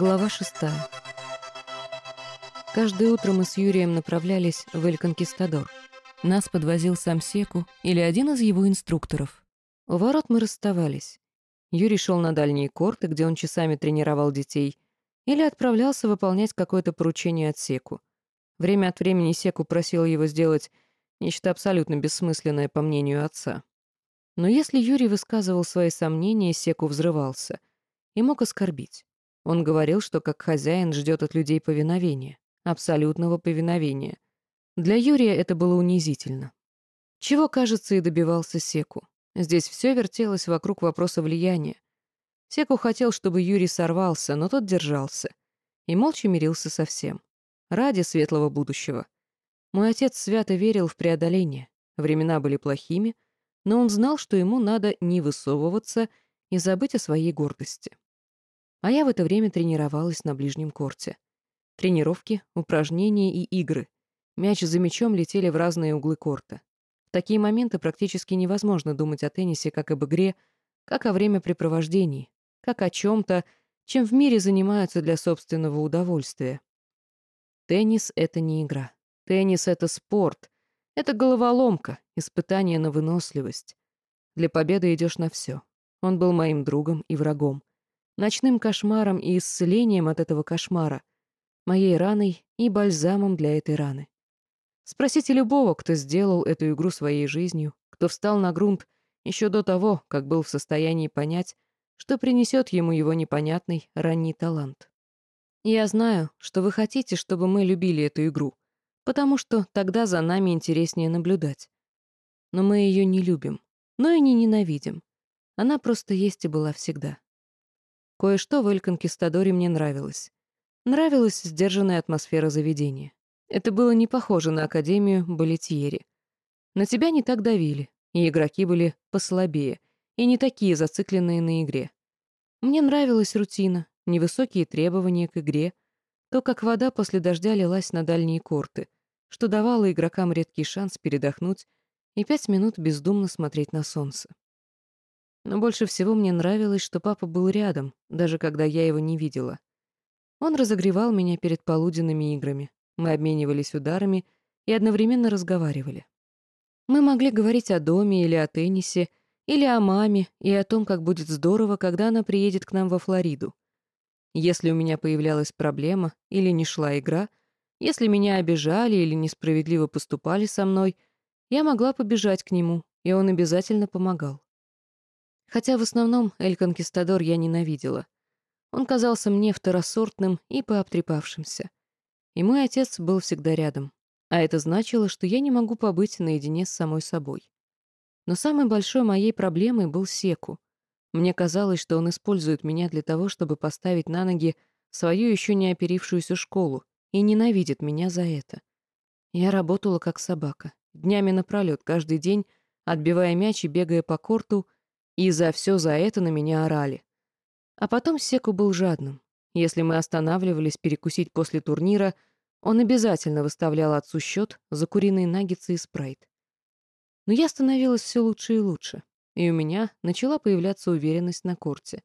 Глава шестая. Каждое утро мы с Юрием направлялись в Эль-Конкистадор. Нас подвозил сам Секу или один из его инструкторов. У ворот мы расставались. Юрий шел на дальние корты, где он часами тренировал детей, или отправлялся выполнять какое-то поручение от Секу. Время от времени Секу просил его сделать нечто абсолютно бессмысленное, по мнению отца. Но если Юрий высказывал свои сомнения, Секу взрывался и мог оскорбить. Он говорил, что как хозяин ждет от людей повиновения, абсолютного повиновения. Для Юрия это было унизительно. Чего, кажется, и добивался Секу. Здесь все вертелось вокруг вопроса влияния. Секу хотел, чтобы Юрий сорвался, но тот держался. И молча мирился со всем. Ради светлого будущего. Мой отец свято верил в преодоление. Времена были плохими, но он знал, что ему надо не высовываться и забыть о своей гордости. А я в это время тренировалась на ближнем корте. Тренировки, упражнения и игры. Мяч за мячом летели в разные углы корта. В такие моменты практически невозможно думать о теннисе как об игре, как о времяпрепровождении, как о чем-то, чем в мире занимаются для собственного удовольствия. Теннис — это не игра. Теннис — это спорт. Это головоломка, испытание на выносливость. Для победы идешь на все. Он был моим другом и врагом ночным кошмаром и исцелением от этого кошмара, моей раной и бальзамом для этой раны. Спросите любого, кто сделал эту игру своей жизнью, кто встал на грунт еще до того, как был в состоянии понять, что принесет ему его непонятный ранний талант. Я знаю, что вы хотите, чтобы мы любили эту игру, потому что тогда за нами интереснее наблюдать. Но мы ее не любим, но и не ненавидим. Она просто есть и была всегда. Кое-что в Эль-Конкистадоре мне нравилось. Нравилась сдержанная атмосфера заведения. Это было не похоже на Академию Балетьери. На тебя не так давили, и игроки были послабее, и не такие зацикленные на игре. Мне нравилась рутина, невысокие требования к игре, то, как вода после дождя лилась на дальние корты, что давало игрокам редкий шанс передохнуть и пять минут бездумно смотреть на солнце. Но больше всего мне нравилось, что папа был рядом, даже когда я его не видела. Он разогревал меня перед полуденными играми. Мы обменивались ударами и одновременно разговаривали. Мы могли говорить о доме или о теннисе, или о маме, и о том, как будет здорово, когда она приедет к нам во Флориду. Если у меня появлялась проблема или не шла игра, если меня обижали или несправедливо поступали со мной, я могла побежать к нему, и он обязательно помогал. Хотя в основном Эль Конкистадор я ненавидела. Он казался мне второсортным и пообтрепавшимся. И мой отец был всегда рядом. А это значило, что я не могу побыть наедине с самой собой. Но самой большой моей проблемой был Секу. Мне казалось, что он использует меня для того, чтобы поставить на ноги свою еще не оперившуюся школу и ненавидит меня за это. Я работала как собака, днями напролет, каждый день, отбивая мяч и бегая по корту — и за все за это на меня орали. А потом Секу был жадным. Если мы останавливались перекусить после турнира, он обязательно выставлял отцу счет за куриные наггетсы и спрайт. Но я становилась все лучше и лучше, и у меня начала появляться уверенность на корте.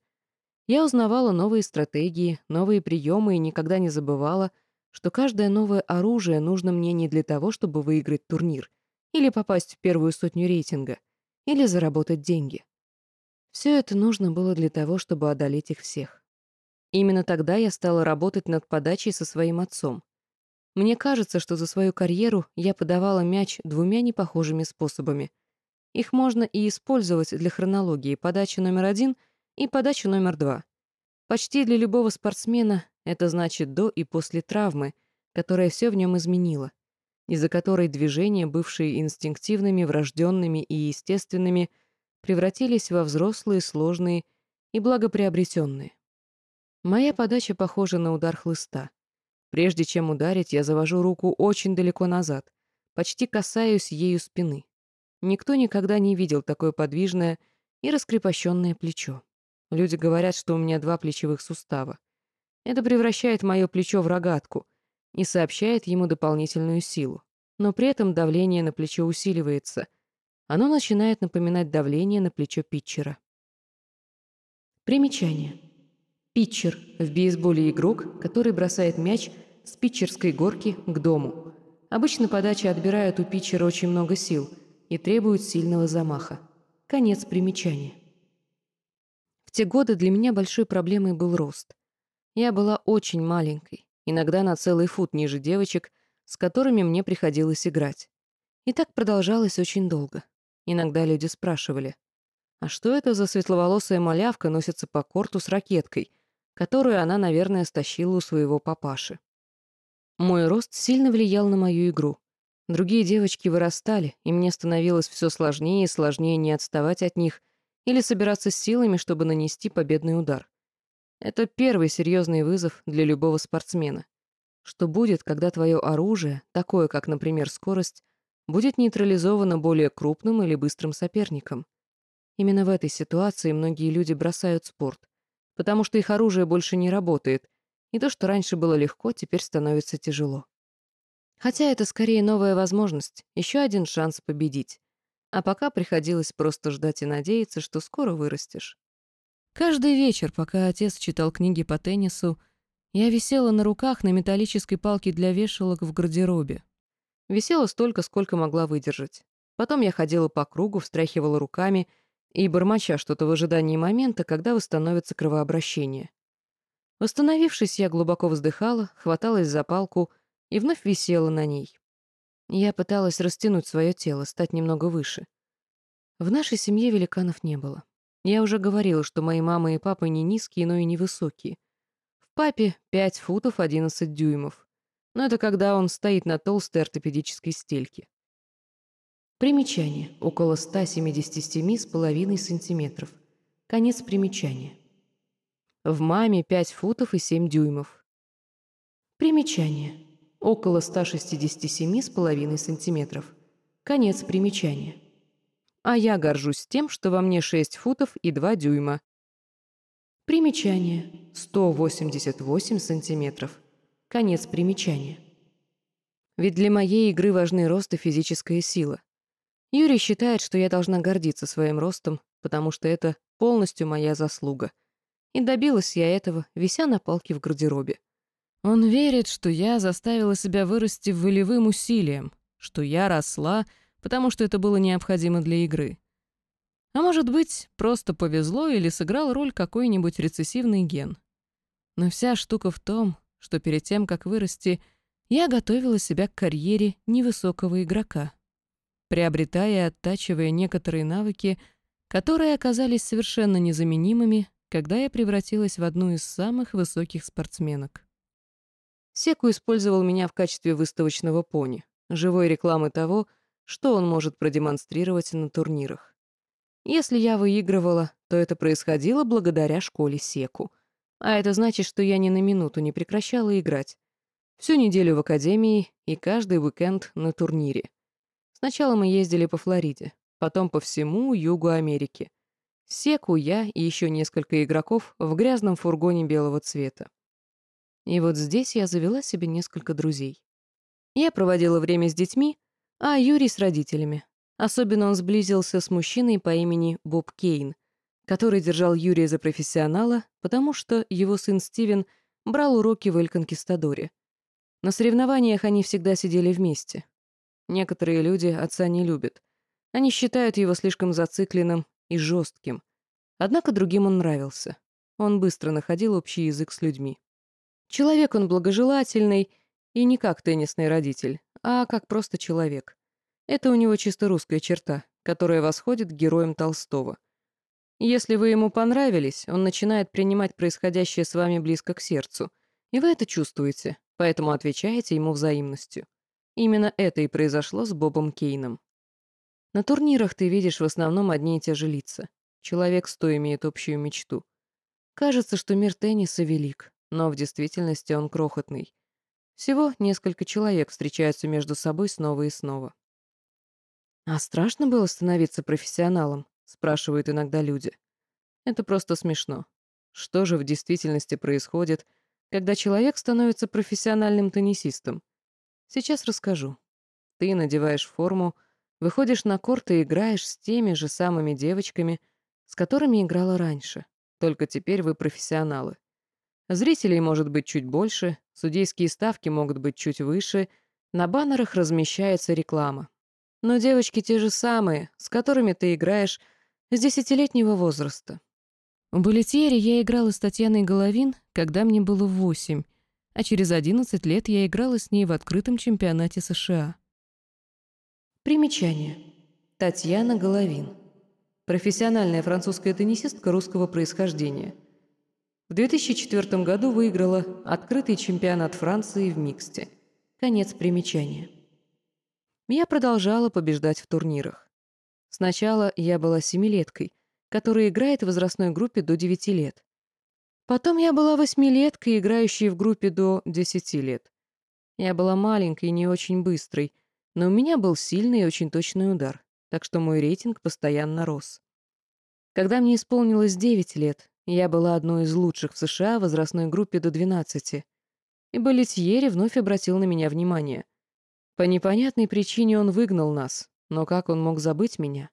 Я узнавала новые стратегии, новые приемы и никогда не забывала, что каждое новое оружие нужно мне не для того, чтобы выиграть турнир или попасть в первую сотню рейтинга, или заработать деньги. Все это нужно было для того, чтобы одолеть их всех. Именно тогда я стала работать над подачей со своим отцом. Мне кажется, что за свою карьеру я подавала мяч двумя непохожими способами. Их можно и использовать для хронологии подачи номер один и подачи номер два. Почти для любого спортсмена это значит до и после травмы, которая все в нем изменила, из-за которой движения, бывшие инстинктивными, врожденными и естественными, превратились во взрослые, сложные и благоприобретенные. Моя подача похожа на удар хлыста. Прежде чем ударить, я завожу руку очень далеко назад, почти касаюсь ею спины. Никто никогда не видел такое подвижное и раскрепощенное плечо. Люди говорят, что у меня два плечевых сустава. Это превращает мое плечо в рогатку и сообщает ему дополнительную силу. Но при этом давление на плечо усиливается, оно начинает напоминать давление на плечо питчера. Примечание. Питчер – в бейсболе игрок, который бросает мяч с питчерской горки к дому. Обычно подача отбирает у питчера очень много сил и требует сильного замаха. Конец примечания. В те годы для меня большой проблемой был рост. Я была очень маленькой, иногда на целый фут ниже девочек, с которыми мне приходилось играть. И так продолжалось очень долго. Иногда люди спрашивали, а что это за светловолосая малявка носится по корту с ракеткой, которую она, наверное, стащила у своего папаши? Мой рост сильно влиял на мою игру. Другие девочки вырастали, и мне становилось все сложнее и сложнее не отставать от них или собираться с силами, чтобы нанести победный удар. Это первый серьезный вызов для любого спортсмена. Что будет, когда твое оружие, такое как, например, скорость, будет нейтрализовано более крупным или быстрым соперником? Именно в этой ситуации многие люди бросают спорт, потому что их оружие больше не работает, и то, что раньше было легко, теперь становится тяжело. Хотя это скорее новая возможность, еще один шанс победить. А пока приходилось просто ждать и надеяться, что скоро вырастешь. Каждый вечер, пока отец читал книги по теннису, я висела на руках на металлической палке для вешалок в гардеробе. Висела столько, сколько могла выдержать. Потом я ходила по кругу, встряхивала руками и, бормоча что-то в ожидании момента, когда восстановится кровообращение. Восстановившись, я глубоко вздыхала, хваталась за палку и вновь висела на ней. Я пыталась растянуть свое тело, стать немного выше. В нашей семье великанов не было. Я уже говорила, что мои мама и папа не низкие, но и невысокие. В папе 5 футов 11 дюймов. Но это когда он стоит на толстой ортопедической стельке. Примечание. Около 177,5 сантиметров. Конец примечания. В маме 5 футов и 7 дюймов. Примечание. Около 167,5 сантиметров. Конец примечания. А я горжусь тем, что во мне 6 футов и 2 дюйма. Примечание. 188 сантиметров. Конец примечания. Ведь для моей игры важны рост и физическая сила. Юрий считает, что я должна гордиться своим ростом, потому что это полностью моя заслуга — и добилась я этого, вися на палке в гардеробе. Он верит, что я заставила себя вырасти волевым усилием, что я росла, потому что это было необходимо для игры. А может быть, просто повезло или сыграл роль какой-нибудь рецессивный ген. Но вся штука в том, что перед тем, как вырасти, я готовила себя к карьере невысокого игрока, приобретая и оттачивая некоторые навыки, которые оказались совершенно незаменимыми когда я превратилась в одну из самых высоких спортсменок. Секу использовал меня в качестве выставочного пони, живой рекламы того, что он может продемонстрировать на турнирах. Если я выигрывала, то это происходило благодаря школе Секу. А это значит, что я ни на минуту не прекращала играть. Всю неделю в академии и каждый уикенд на турнире. Сначала мы ездили по Флориде, потом по всему югу Америки. Секу, я и еще несколько игроков в грязном фургоне белого цвета. И вот здесь я завела себе несколько друзей. Я проводила время с детьми, а Юрий с родителями. Особенно он сблизился с мужчиной по имени Боб Кейн, который держал Юрия за профессионала, потому что его сын Стивен брал уроки в Эль-Конкистадоре. На соревнованиях они всегда сидели вместе. Некоторые люди отца не любят. Они считают его слишком зацикленным и жестким. Однако другим он нравился. Он быстро находил общий язык с людьми. Человек он благожелательный и не как теннисный родитель, а как просто человек. Это у него чисто русская черта, которая восходит к героям Толстого. Если вы ему понравились, он начинает принимать происходящее с вами близко к сердцу, и вы это чувствуете, поэтому отвечаете ему взаимностью. Именно это и произошло с Бобом Кейном. На турнирах ты видишь в основном одни и те же лица. Человек сто имеет общую мечту. Кажется, что мир тенниса велик, но в действительности он крохотный. Всего несколько человек встречаются между собой снова и снова. «А страшно было становиться профессионалом?» — спрашивают иногда люди. Это просто смешно. Что же в действительности происходит, когда человек становится профессиональным теннисистом? Сейчас расскажу. Ты надеваешь форму, Выходишь на корт и играешь с теми же самыми девочками, с которыми играла раньше. Только теперь вы профессионалы. Зрителей может быть чуть больше, судейские ставки могут быть чуть выше, на баннерах размещается реклама. Но девочки те же самые, с которыми ты играешь с десятилетнего возраста. В «Балетьере» я играла с Татьяной Головин, когда мне было восемь, а через одиннадцать лет я играла с ней в открытом чемпионате США. Примечание. Татьяна Головин. Профессиональная французская теннисистка русского происхождения. В 2004 году выиграла открытый чемпионат Франции в миксте. Конец примечания. Я продолжала побеждать в турнирах. Сначала я была семилеткой, которая играет в возрастной группе до 9 лет. Потом я была восьмилеткой, играющей в группе до 10 лет. Я была маленькой и не очень быстрой, но у меня был сильный и очень точный удар, так что мой рейтинг постоянно рос. Когда мне исполнилось 9 лет, я была одной из лучших в США в возрастной группе до 12. И Болетьери вновь обратил на меня внимание. По непонятной причине он выгнал нас, но как он мог забыть меня?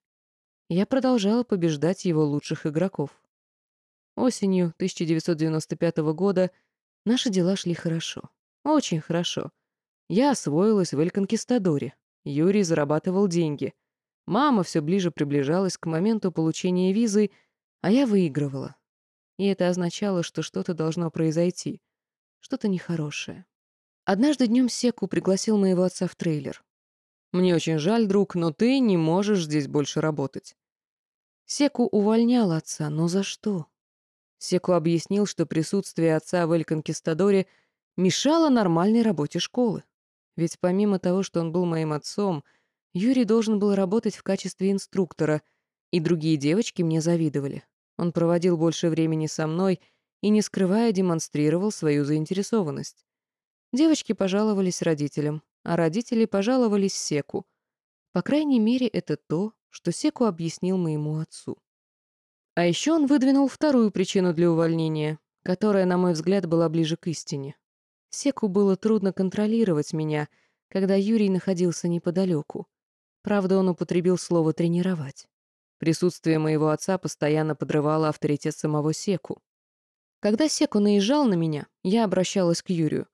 Я продолжала побеждать его лучших игроков. Осенью 1995 года наши дела шли хорошо. Очень хорошо. Я освоилась в Эль-Конкистадоре. Юрий зарабатывал деньги. Мама все ближе приближалась к моменту получения визы, а я выигрывала. И это означало, что что-то должно произойти. Что-то нехорошее. Однажды днем Секу пригласил моего отца в трейлер. «Мне очень жаль, друг, но ты не можешь здесь больше работать». Секу увольнял отца, но за что? Секу объяснил, что присутствие отца в Эль-Конкистадоре мешало нормальной работе школы. Ведь помимо того, что он был моим отцом, Юрий должен был работать в качестве инструктора, и другие девочки мне завидовали. Он проводил больше времени со мной и, не скрывая, демонстрировал свою заинтересованность. Девочки пожаловались родителям, а родители пожаловались Секу. По крайней мере, это то, что Секу объяснил моему отцу. А еще он выдвинул вторую причину для увольнения, которая, на мой взгляд, была ближе к истине. Секу было трудно контролировать меня, когда Юрий находился неподалеку. Правда, он употребил слово «тренировать». Присутствие моего отца постоянно подрывало авторитет самого Секу. Когда Секу наезжал на меня, я обращалась к Юрию.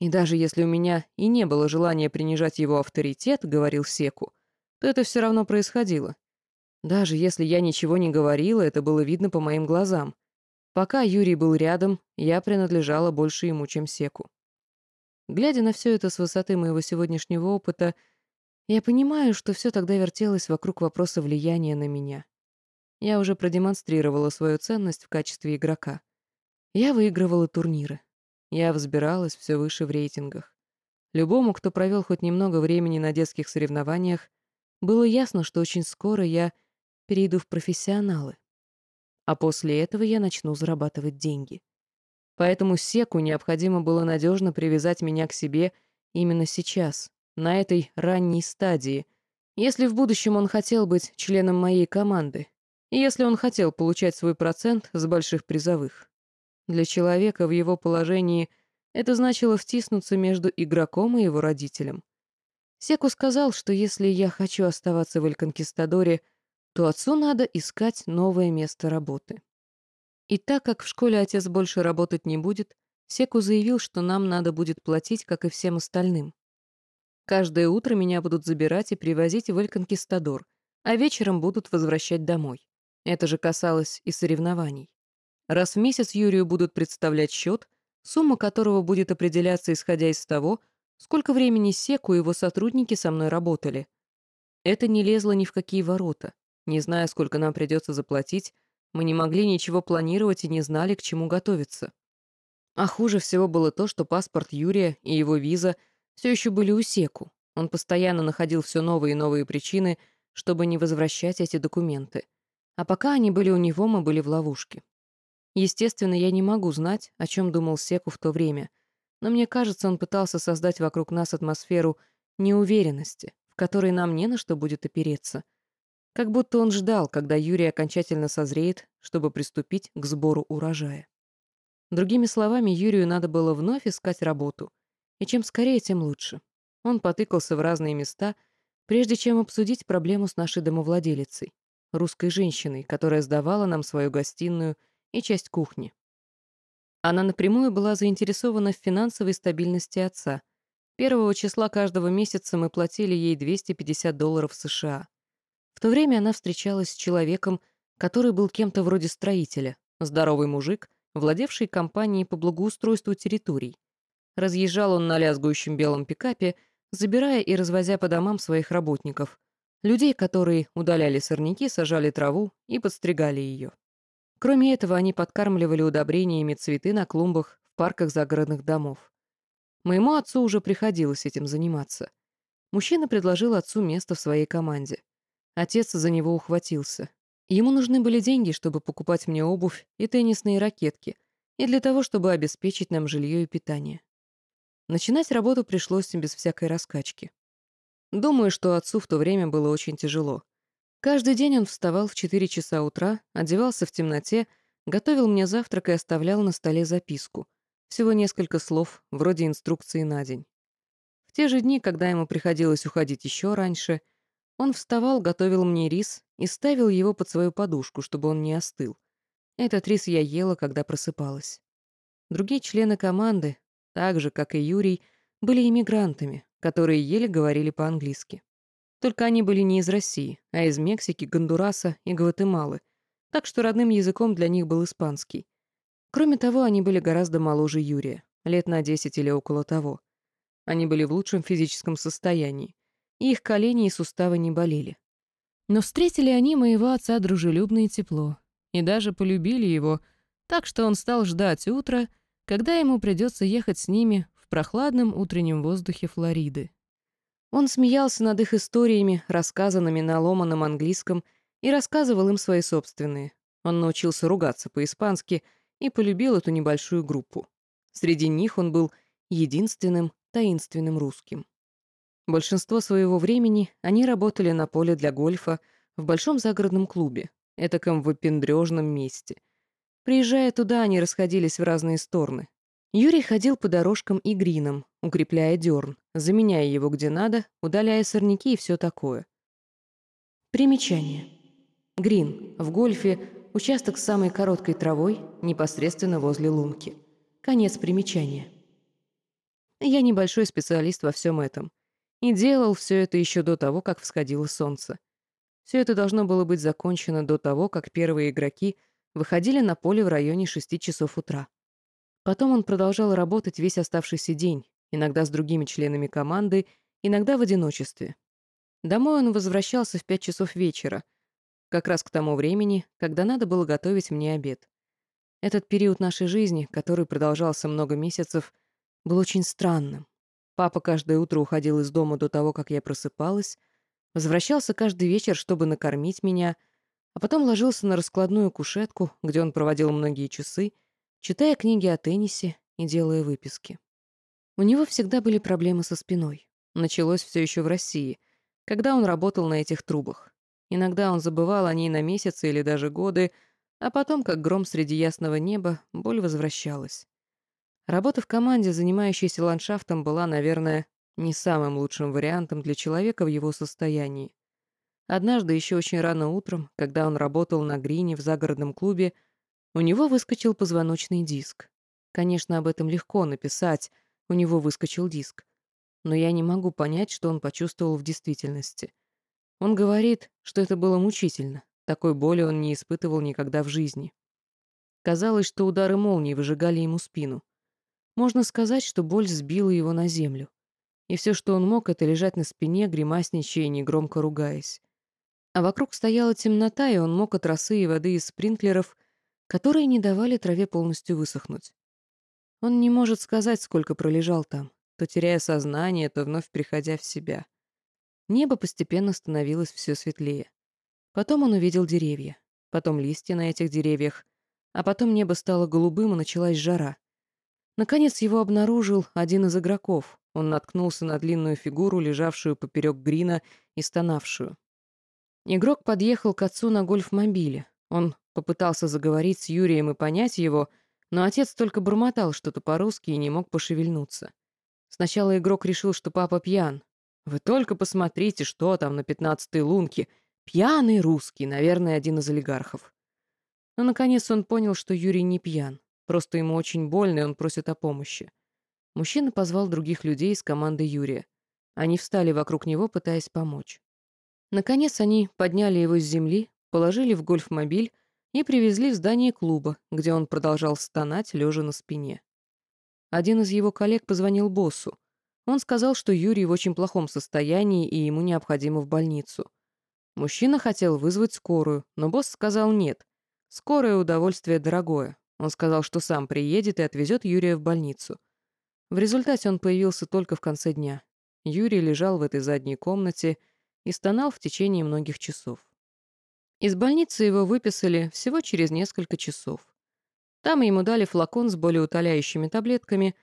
И даже если у меня и не было желания принижать его авторитет, говорил Секу, то это все равно происходило. Даже если я ничего не говорила, это было видно по моим глазам. Пока Юрий был рядом, я принадлежала больше ему, чем Секу. Глядя на все это с высоты моего сегодняшнего опыта, я понимаю, что все тогда вертелось вокруг вопроса влияния на меня. Я уже продемонстрировала свою ценность в качестве игрока. Я выигрывала турниры. Я взбиралась все выше в рейтингах. Любому, кто провел хоть немного времени на детских соревнованиях, было ясно, что очень скоро я перейду в профессионалы. А после этого я начну зарабатывать деньги. Поэтому Секу необходимо было надежно привязать меня к себе именно сейчас, на этой ранней стадии, если в будущем он хотел быть членом моей команды, и если он хотел получать свой процент с больших призовых. Для человека в его положении это значило втиснуться между игроком и его родителем. Секу сказал, что если я хочу оставаться в Эль-Конкистадоре, то отцу надо искать новое место работы. И так как в школе отец больше работать не будет, Секу заявил, что нам надо будет платить, как и всем остальным. Каждое утро меня будут забирать и привозить в Эль-Конкистадор, а вечером будут возвращать домой. Это же касалось и соревнований. Раз в месяц Юрию будут представлять счет, сумма которого будет определяться исходя из того, сколько времени Секу и его сотрудники со мной работали. Это не лезло ни в какие ворота. Не зная, сколько нам придется заплатить, мы не могли ничего планировать и не знали, к чему готовиться. А хуже всего было то, что паспорт Юрия и его виза все еще были у Секу. Он постоянно находил все новые и новые причины, чтобы не возвращать эти документы. А пока они были у него, мы были в ловушке. Естественно, я не могу знать, о чем думал Секу в то время, но мне кажется, он пытался создать вокруг нас атмосферу неуверенности, в которой нам не на что будет опереться — как будто он ждал, когда Юрий окончательно созреет, чтобы приступить к сбору урожая. Другими словами, Юрию надо было вновь искать работу. И чем скорее, тем лучше. Он потыкался в разные места, прежде чем обсудить проблему с нашей домовладелицей, русской женщиной, которая сдавала нам свою гостиную и часть кухни. Она напрямую была заинтересована в финансовой стабильности отца. Первого числа каждого месяца мы платили ей 250 долларов США. В то время она встречалась с человеком, который был кем-то вроде строителя, здоровый мужик, владевший компанией по благоустройству территорий. Разъезжал он на лязгующем белом пикапе, забирая и развозя по домам своих работников, людей, которые удаляли сорняки, сажали траву и подстригали ее. Кроме этого, они подкармливали удобрениями цветы на клумбах в парках загородных домов. Моему отцу уже приходилось этим заниматься. Мужчина предложил отцу место в своей команде. Отец за него ухватился. Ему нужны были деньги, чтобы покупать мне обувь и теннисные ракетки, и для того, чтобы обеспечить нам жилье и питание. Начинать работу пришлось без всякой раскачки. Думаю, что отцу в то время было очень тяжело. Каждый день он вставал в 4 часа утра, одевался в темноте, готовил мне завтрак и оставлял на столе записку. Всего несколько слов, вроде инструкции на день. В те же дни, когда ему приходилось уходить еще раньше — он вставал, готовил мне рис и ставил его под свою подушку, чтобы он не остыл. Этот рис я ела, когда просыпалась. Другие члены команды, так же, как и Юрий, были иммигрантами, которые еле говорили по-английски. Только они были не из России, а из Мексики, Гондураса и Гватемалы, так что родным языком для них был испанский. Кроме того, они были гораздо моложе Юрия, лет на 10 или около того. Они были в лучшем физическом состоянии и их колени и суставы не болели. Но встретили они моего отца дружелюбно и тепло, и даже полюбили его, так что он стал ждать утра, когда ему придется ехать с ними в прохладном утреннем воздухе Флориды. Он смеялся над их историями, рассказанными на ломаном английском, и рассказывал им свои собственные. Он научился ругаться по-испански и полюбил эту небольшую группу. Среди них он был единственным таинственным русским. Большинство своего времени они работали на поле для гольфа в большом загородном клубе, этаком выпендрежном месте. Приезжая туда, они расходились в разные стороны. Юрий ходил по дорожкам и гринам, укрепляя дерн, заменяя его где надо, удаляя сорняки и все такое. Примечание. Грин. В гольфе участок с самой короткой травой, непосредственно возле лунки. Конец примечания. Я небольшой специалист во всем этом. И делал все это еще до того, как всходило солнце. Все это должно было быть закончено до того, как первые игроки выходили на поле в районе шести часов утра. Потом он продолжал работать весь оставшийся день, иногда с другими членами команды, иногда в одиночестве. Домой он возвращался в пять часов вечера, как раз к тому времени, когда надо было готовить мне обед. Этот период нашей жизни, который продолжался много месяцев, был очень странным. Папа каждое утро уходил из дома до того, как я просыпалась, возвращался каждый вечер, чтобы накормить меня, а потом ложился на раскладную кушетку, где он проводил многие часы, читая книги о теннисе и делая выписки. У него всегда были проблемы со спиной. Началось все еще в России, когда он работал на этих трубах. Иногда он забывал о ней на месяцы или даже годы, а потом, как гром среди ясного неба, боль возвращалась. Работа в команде, занимающейся ландшафтом, была, наверное, не самым лучшим вариантом для человека в его состоянии. Однажды, еще очень рано утром, когда он работал на грине в загородном клубе, у него выскочил позвоночный диск. Конечно, об этом легко написать, у него выскочил диск. Но я не могу понять, что он почувствовал в действительности. Он говорит, что это было мучительно. Такой боли он не испытывал никогда в жизни. Казалось, что удары молнии выжигали ему спину. Можно сказать, что боль сбила его на землю. И все, что он мог, это лежать на спине, гримасничая и негромко ругаясь. А вокруг стояла темнота, и он мог от росы и воды из спринклеров, которые не давали траве полностью высохнуть. Он не может сказать, сколько пролежал там, то теряя сознание, то вновь приходя в себя. Небо постепенно становилось все светлее. Потом он увидел деревья, потом листья на этих деревьях, а потом небо стало голубым, и началась жара — Наконец его обнаружил один из игроков. Он наткнулся на длинную фигуру, лежавшую поперек грина и стонавшую. Игрок подъехал к отцу на гольф-мобиле. Он попытался заговорить с Юрием и понять его, но отец только бормотал что-то по-русски и не мог пошевельнуться. Сначала игрок решил, что папа пьян. Вы только посмотрите, что там на пятнадцатой лунке. Пьяный русский, наверное, один из олигархов. Но, наконец, он понял, что Юрий не пьян. Просто ему очень больно, и он просит о помощи. Мужчина позвал других людей из команды Юрия. Они встали вокруг него, пытаясь помочь. Наконец они подняли его с земли, положили в гольф-мобиль и привезли в здание клуба, где он продолжал стонать, лежа на спине. Один из его коллег позвонил боссу. Он сказал, что Юрий в очень плохом состоянии и ему необходимо в больницу. Мужчина хотел вызвать скорую, но босс сказал нет. Скорое удовольствие дорогое. Он сказал, что сам приедет и отвезет Юрия в больницу. В результате он появился только в конце дня. Юрий лежал в этой задней комнате и стонал в течение многих часов. Из больницы его выписали всего через несколько часов. Там ему дали флакон с болеутоляющими таблетками,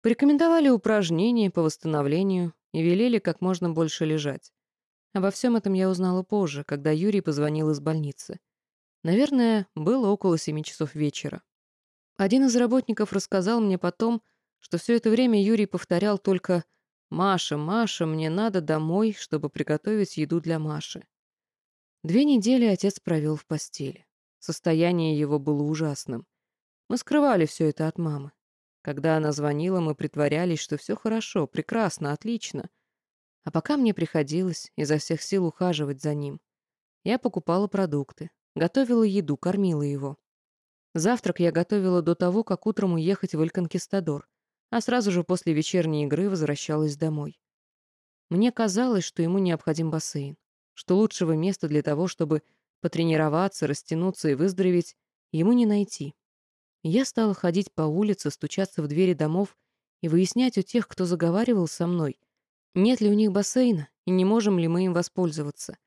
порекомендовали упражнения по восстановлению и велели как можно больше лежать. Обо всем этом я узнала позже, когда Юрий позвонил из больницы. Наверное, было около семи часов вечера. Один из работников рассказал мне потом, что все это время Юрий повторял только «Маша, Маша, мне надо домой, чтобы приготовить еду для Маши». Две недели отец провел в постели. Состояние его было ужасным. Мы скрывали все это от мамы. Когда она звонила, мы притворялись, что все хорошо, прекрасно, отлично. А пока мне приходилось изо всех сил ухаживать за ним. Я покупала продукты, готовила еду, кормила его. Завтрак я готовила до того, как утром уехать в Эльконкистадор, а сразу же после вечерней игры возвращалась домой. Мне казалось, что ему необходим бассейн что лучшего места для того, чтобы потренироваться, растянуться и выздороветь, ему не найти. Я стала ходить по улице, стучаться в двери домов и выяснять у тех, кто заговаривал со мной, нет ли у них бассейна и не можем ли мы им воспользоваться.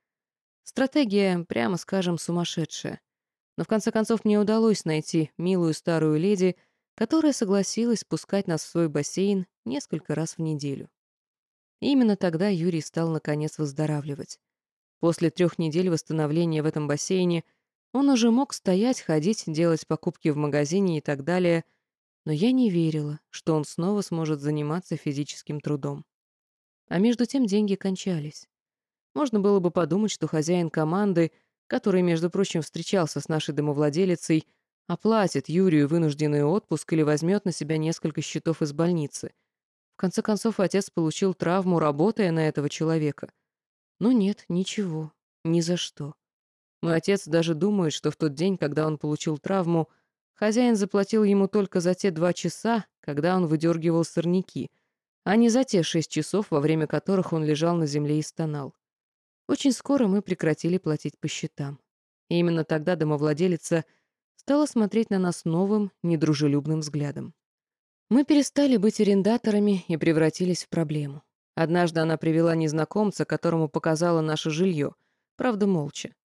Стратегия, прямо скажем, сумасшедшая. Но в конце концов мне удалось найти милую старую леди, которая согласилась пускать нас в свой бассейн несколько раз в неделю. И именно тогда Юрий стал наконец выздоравливать. После трех недель восстановления в этом бассейне он уже мог стоять, ходить, делать покупки в магазине и так далее, но я не верила, что он снова сможет заниматься физическим трудом. А между тем деньги кончались. Можно было бы подумать, что хозяин команды, который, между прочим, встречался с нашей домовладелицей, оплатит Юрию вынужденный отпуск или возьмет на себя несколько счетов из больницы. В конце концов, отец получил травму, работая на этого человека — но нет, ничего, ни за что. Мой отец даже думает, что в тот день, когда он получил травму, хозяин заплатил ему только за те два часа, когда он выдергивал сорняки, а не за те шесть часов, во время которых он лежал на земле и стонал. Очень скоро мы прекратили платить по счетам. И именно тогда домовладелица стала смотреть на нас новым, недружелюбным взглядом. Мы перестали быть арендаторами и превратились в проблему. Однажды она привела незнакомца, которому показала наше жилье, правда, молча.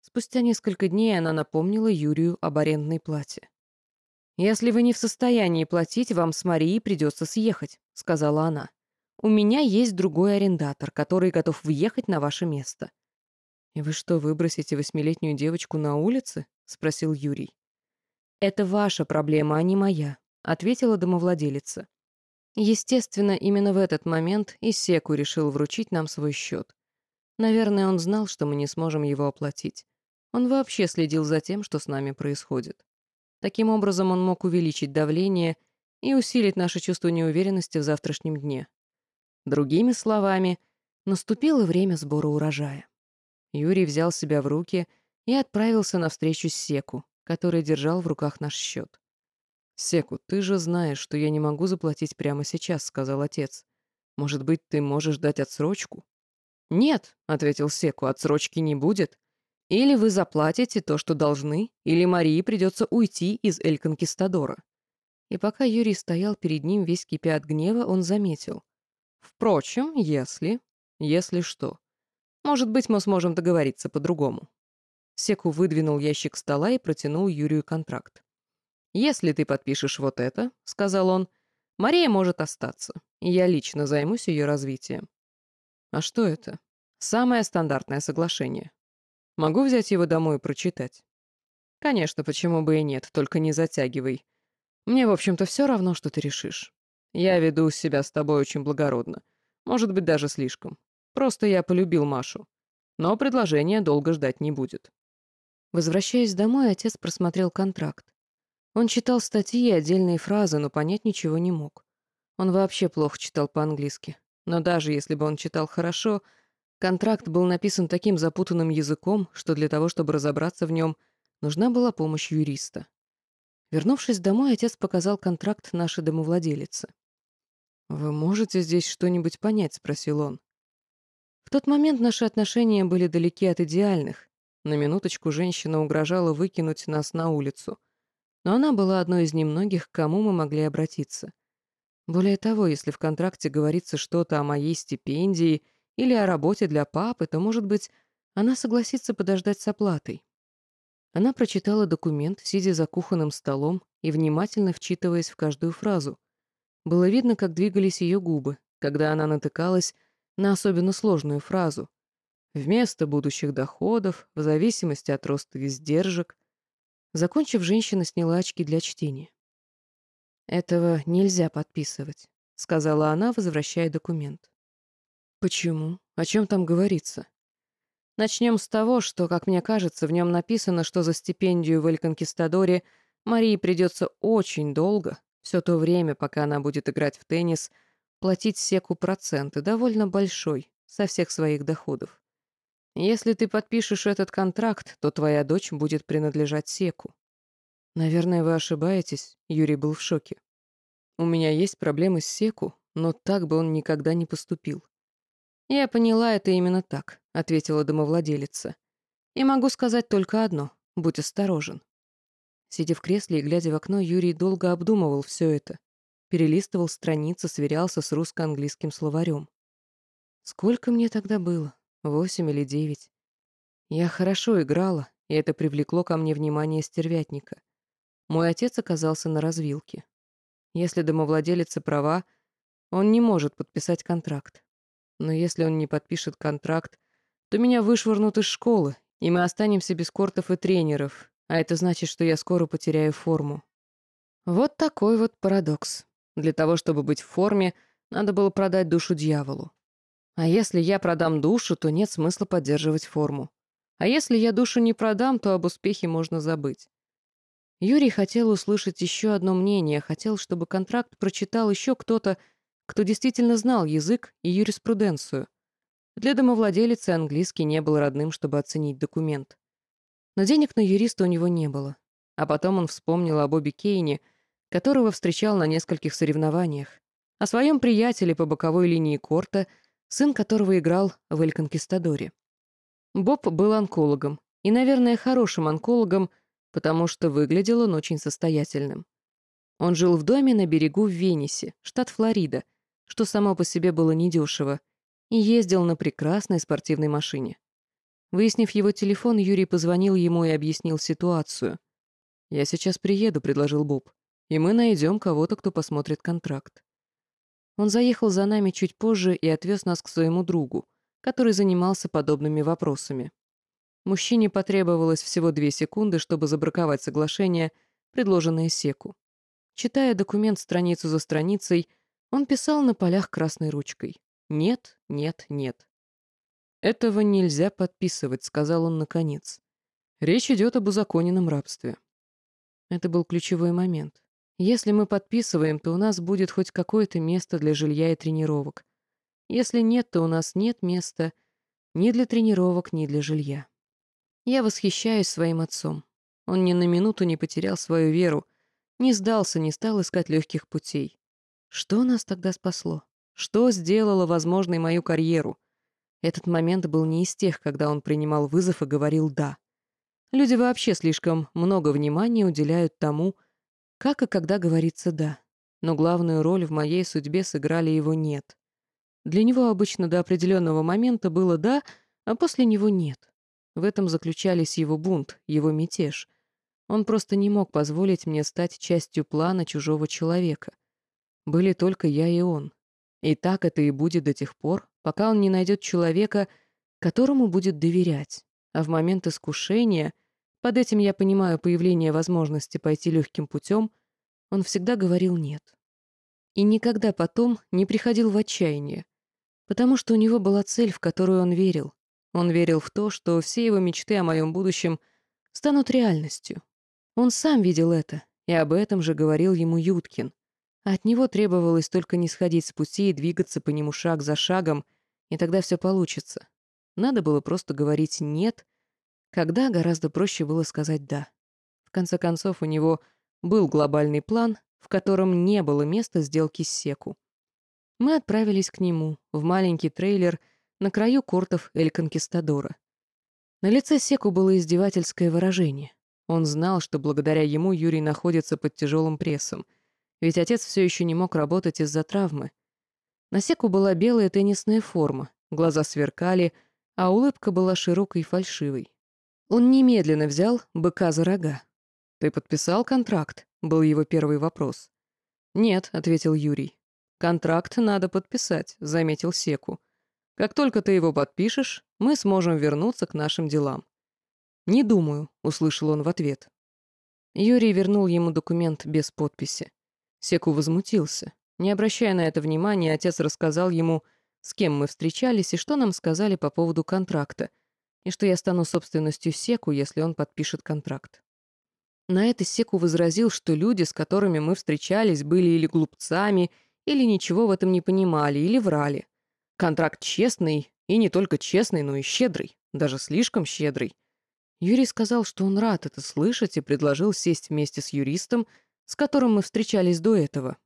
Спустя несколько дней она напомнила Юрию об арендной плате. «Если вы не в состоянии платить, вам с Марией придется съехать», — сказала она. «У меня есть другой арендатор, который готов въехать на ваше место». «И вы что, выбросите восьмилетнюю девочку на улице?» — спросил Юрий. «Это ваша проблема, а не моя», — ответила домовладелица. Естественно, именно в этот момент Исеку решил вручить нам свой счет. Наверное, он знал, что мы не сможем его оплатить. Он вообще следил за тем, что с нами происходит. Таким образом, он мог увеличить давление и усилить наше чувство неуверенности в завтрашнем дне. Другими словами, наступило время сбора урожая. Юрий взял себя в руки и отправился навстречу Секу, который держал в руках наш счет. «Секу, ты же знаешь, что я не могу заплатить прямо сейчас», — сказал отец. «Может быть, ты можешь дать отсрочку?» «Нет», — ответил Секу, — «отсрочки не будет. Или вы заплатите то, что должны, или Марии придется уйти из Эль-Конкистадора». И пока Юрий стоял перед ним весь кипя от гнева, он заметил. «Впрочем, если... Если что. Может быть, мы сможем договориться по-другому». Секу выдвинул ящик стола и протянул Юрию контракт. «Если ты подпишешь вот это», — сказал он, — «Мария может остаться, и я лично займусь ее развитием». «А что это?» «Самое стандартное соглашение. Могу взять его домой и прочитать?» «Конечно, почему бы и нет, только не затягивай. Мне, в общем-то, все равно, что ты решишь. Я веду себя с тобой очень благородно. Может быть, даже слишком. Просто я полюбил Машу. Но предложение долго ждать не будет». Возвращаясь домой, отец просмотрел контракт. Он читал статьи и отдельные фразы, но понять ничего не мог. Он вообще плохо читал по-английски. Но даже если бы он читал хорошо, контракт был написан таким запутанным языком, что для того, чтобы разобраться в нем, нужна была помощь юриста. Вернувшись домой, отец показал контракт нашей домовладелице. «Вы можете здесь что-нибудь понять?» — спросил он. В тот момент наши отношения были далеки от идеальных. На минуточку женщина угрожала выкинуть нас на улицу. Но она была одной из немногих, к кому мы могли обратиться. Более того, если в контракте говорится что-то о моей стипендии или о работе для папы, то, может быть, она согласится подождать с оплатой. Она прочитала документ, сидя за кухонным столом и внимательно вчитываясь в каждую фразу. Было видно, как двигались ее губы, когда она натыкалась на особенно сложную фразу. Вместо будущих доходов, в зависимости от роста издержек. Закончив, женщина сняла очки для чтения. «Этого нельзя подписывать», — сказала она, возвращая документ. «Почему? О чем там говорится?» Начнем с того, что, как мне кажется, в нем написано, что за стипендию в Эль-Конкистадоре Марии придется очень долго, все то время, пока она будет играть в теннис, платить секу проценты, довольно большой, со всех своих доходов. Если ты подпишешь этот контракт, то твоя дочь будет принадлежать секу. Наверное, вы ошибаетесь, Юрий был в шоке. У меня есть проблемы с секу, но так бы он никогда не поступил. «Я поняла это именно так», — ответила домовладелица. «И могу сказать только одно — будь осторожен». Сидя в кресле и глядя в окно, Юрий долго обдумывал все это. Перелистывал страницы, сверялся с русско-английским словарем. Сколько мне тогда было? Восемь или девять? Я хорошо играла, и это привлекло ко мне внимание стервятника. Мой отец оказался на развилке. Если домовладелица права, он не может подписать контракт. Но если он не подпишет контракт, то меня вышвырнут из школы, и мы останемся без кортов и тренеров, а это значит, что я скоро потеряю форму. Вот такой вот парадокс. Для того, чтобы быть в форме, надо было продать душу дьяволу. А если я продам душу, то нет смысла поддерживать форму. А если я душу не продам, то об успехе можно забыть. Юрий хотел услышать еще одно мнение, хотел, чтобы контракт прочитал еще кто-то, кто действительно знал язык и юриспруденцию. Для домовладелицы английский не был родным, чтобы оценить документ. Но денег на юриста у него не было. А потом он вспомнил о Бобби Кейне, которого встречал на нескольких соревнованиях, о своем приятеле по боковой линии корта, сын которого играл в «Эль Конкистадоре». Боб был онкологом, и, наверное, хорошим онкологом, потому что выглядел он очень состоятельным. Он жил в доме на берегу в Венесе, штат Флорида — что само по себе было недешево, и ездил на прекрасной спортивной машине. Выяснив его телефон, Юрий позвонил ему и объяснил ситуацию. «Я сейчас приеду», — предложил Боб, «и мы найдем кого-то, кто посмотрит контракт». Он заехал за нами чуть позже и отвез нас к своему другу, который занимался подобными вопросами. Мужчине потребовалось всего две секунды, чтобы забраковать соглашение, предложенное Секу. Читая документ страницу за страницей, он писал на полях красной ручкой. «Нет, нет, нет». «Этого нельзя подписывать», — сказал он наконец. «Речь идет об узаконенном рабстве». Это был ключевой момент. Если мы подписываем, то у нас будет хоть какое-то место для жилья и тренировок. Если нет, то у нас нет места ни для тренировок, ни для жилья. Я восхищаюсь своим отцом. Он ни на минуту не потерял свою веру, не сдался, не стал искать легких путей. Что нас тогда спасло? Что сделало возможной мою карьеру? Этот момент был не из тех, когда он принимал вызов и говорил «да». Люди вообще слишком много внимания уделяют тому, как и когда говорится «да». Но главную роль в моей судьбе сыграли его «нет». Для него обычно до определенного момента было «да», а после него «нет». В этом заключались его бунт, его мятеж. Он просто не мог позволить мне стать частью плана чужого человека — были только я и он. И так это и будет до тех пор, пока он не найдет человека, которому будет доверять. А в момент искушения, под этим я понимаю появление возможности пойти легким путем, он всегда говорил «нет». И никогда потом не приходил в отчаяние, потому что у него была цель, в которую он верил. Он верил в то, что все его мечты о моем будущем станут реальностью. Он сам видел это, И об этом же говорил ему Юткин. От него требовалось только не сходить с пути и двигаться по нему шаг за шагом, и тогда все получится. Надо было просто говорить «нет», когда гораздо проще было сказать «да». В конце концов, у него был глобальный план, в котором не было места сделки с Секу. Мы отправились к нему, в маленький трейлер на краю кортов Эль Конкистадора. На лице Секу было издевательское выражение. Он знал, что благодаря ему Юрий находится под тяжелым прессом — ведь отец все еще не мог работать из-за травмы. На Секу была белая теннисная форма, глаза сверкали, а улыбка была широкой и фальшивой. Он немедленно взял быка за рога. «Ты подписал контракт?» — был его первый вопрос. «Нет», — ответил Юрий. «Контракт надо подписать», — заметил Секу. «Как только ты его подпишешь, мы сможем вернуться к нашим делам». «Не думаю», — услышал он в ответ. Юрий вернул ему документ без подписи. Секу возмутился. Не обращая на это внимания, отец рассказал ему, с кем мы встречались и что нам сказали по поводу контракта, и что я стану собственностью Секу, если он подпишет контракт. На это Секу возразил, что люди, с которыми мы встречались, были или глупцами, или ничего в этом не понимали, или врали. Контракт честный, и не только честный, но и щедрый, даже слишком щедрый. Юрий сказал, что он рад это слышать и предложил сесть вместе с юристом с которым мы встречались до этого.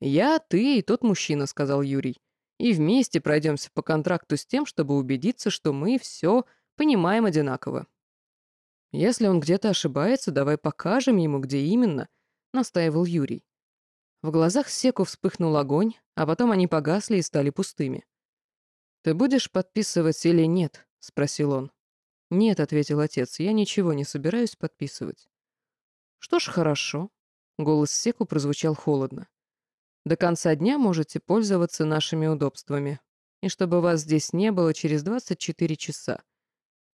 «Я, ты и тот мужчина», — сказал Юрий. «И вместе пройдемся по контракту с тем, чтобы убедиться, что мы все понимаем одинаково». «Если он где-то ошибается, давай покажем ему, где именно», — настаивал Юрий. В глазах Секу вспыхнул огонь, а потом они погасли и стали пустыми. «Ты будешь подписывать или нет?» — спросил он. «Нет», — ответил отец, — «я ничего не собираюсь подписывать». «Что ж, хорошо», Голос Секу прозвучал холодно. «До конца дня можете пользоваться нашими удобствами. И чтобы вас здесь не было через 24 часа.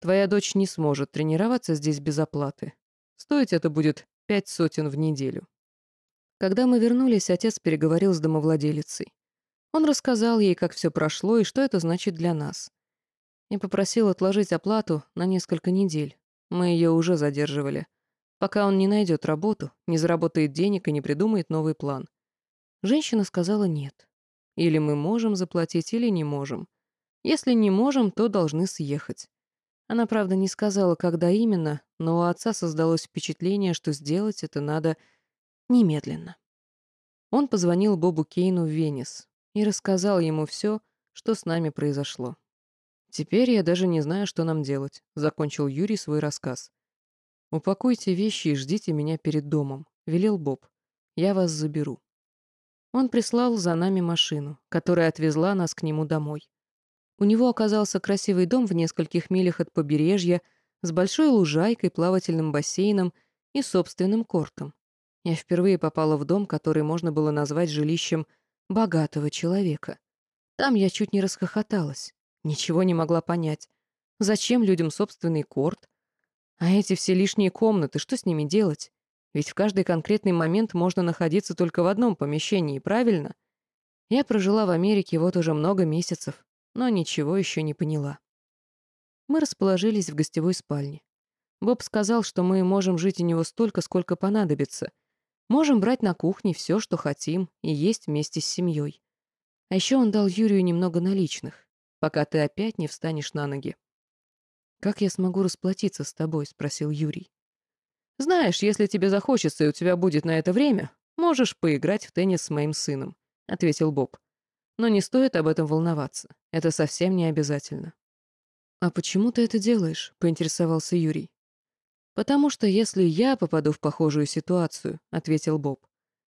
Твоя дочь не сможет тренироваться здесь без оплаты. Стоить это будет пять сотен в неделю». Когда мы вернулись, отец переговорил с домовладелицей. Он рассказал ей, как все прошло и что это значит для нас. И попросил отложить оплату на несколько недель. Мы ее уже задерживали пока он не найдет работу, не заработает денег и не придумает новый план. Женщина сказала нет. Или мы можем заплатить, или не можем. Если не можем, то должны съехать. Она, правда, не сказала, когда именно, но у отца создалось впечатление, что сделать это надо немедленно. Он позвонил Бобу Кейну в Венес и рассказал ему все, что с нами произошло. «Теперь я даже не знаю, что нам делать», — закончил Юрий свой рассказ. «Упакуйте вещи и ждите меня перед домом», — велел Боб. «Я вас заберу». Он прислал за нами машину, которая отвезла нас к нему домой. У него оказался красивый дом в нескольких милях от побережья с большой лужайкой, плавательным бассейном и собственным кортом. Я впервые попала в дом, который можно было назвать жилищем богатого человека. Там я чуть не расхохоталась. Ничего не могла понять. Зачем людям собственный корт? А эти все лишние комнаты, что с ними делать? Ведь в каждый конкретный момент можно находиться только в одном помещении, правильно? Я прожила в Америке вот уже много месяцев, но ничего еще не поняла. Мы расположились в гостевой спальне. Боб сказал, что мы можем жить у него столько, сколько понадобится. Можем брать на кухне все, что хотим, и есть вместе с семьей. А еще он дал Юрию немного наличных, пока ты опять не встанешь на ноги. «Как я смогу расплатиться с тобой?» — спросил Юрий. «Знаешь, если тебе захочется и у тебя будет на это время, можешь поиграть в теннис с моим сыном», — ответил Боб. «Но не стоит об этом волноваться. Это совсем не обязательно». «А почему ты это делаешь?» — поинтересовался Юрий. «Потому что если я попаду в похожую ситуацию», — ответил Боб,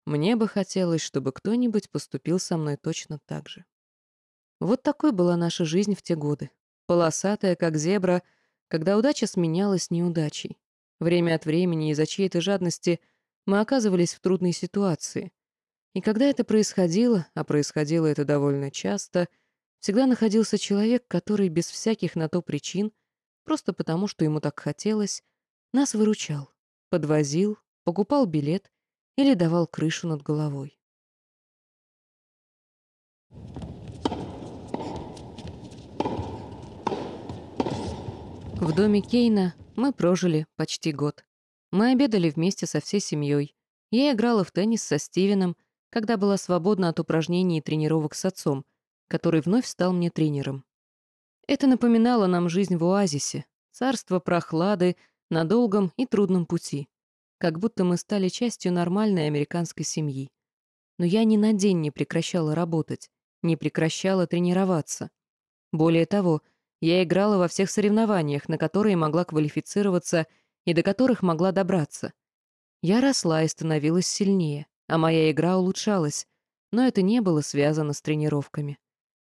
«мне бы хотелось, чтобы кто-нибудь поступил со мной точно так же». Вот такой была наша жизнь в те годы. Полосатая, как зебра — когда удача сменялась неудачей. Время от времени из-за чьей-то жадности мы оказывались в трудной ситуации. И когда это происходило, а происходило это довольно часто, всегда находился человек, который без всяких на то причин, просто потому, что ему так хотелось, нас выручал, подвозил, покупал билет или давал крышу над головой. В доме Кейна мы прожили почти год. Мы обедали вместе со всей семьей. Я играла в теннис со Стивеном, когда была свободна от упражнений и тренировок с отцом, который вновь стал мне тренером. Это напоминало нам жизнь в оазисе, царство прохлады на долгом и трудном пути, как будто мы стали частью нормальной американской семьи. Но я ни на день не прекращала работать, не прекращала тренироваться. Более того, я играла во всех соревнованиях, на которые могла квалифицироваться и до которых могла добраться. Я росла и становилась сильнее, а моя игра улучшалась, но это не было связано с тренировками.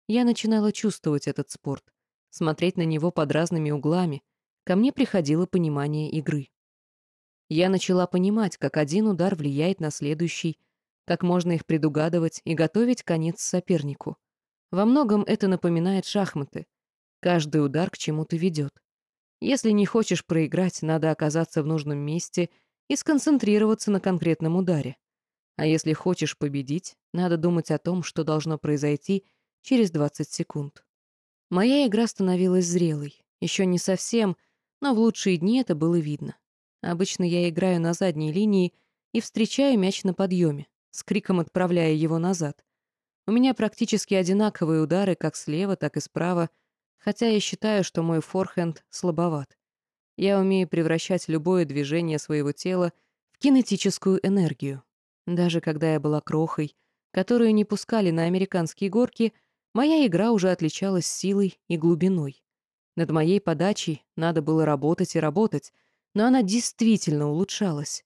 Я начинала чувствовать этот спорт, смотреть на него под разными углами. Ко мне приходило понимание игры. Я начала понимать, как один удар влияет на следующий, как можно их предугадывать и готовить конец сопернику. Во многом это напоминает шахматы. Каждый удар к чему-то ведет. Если не хочешь проиграть, надо оказаться в нужном месте и сконцентрироваться на конкретном ударе. А если хочешь победить, надо думать о том, что должно произойти через 20 секунд. Моя игра становилась зрелой. Еще не совсем, но в лучшие дни это было видно. Обычно я играю на задней линии и встречаю мяч на подъеме, с криком отправляя его назад. У меня практически одинаковые удары как слева, так и справа, хотя я считаю, что мой форхенд слабоват. Я умею превращать любое движение своего тела в кинетическую энергию. Даже когда я была крохой, которую не пускали на американские горки, моя игра уже отличалась силой и глубиной. Над моей подачей надо было работать и работать, но она действительно улучшалась.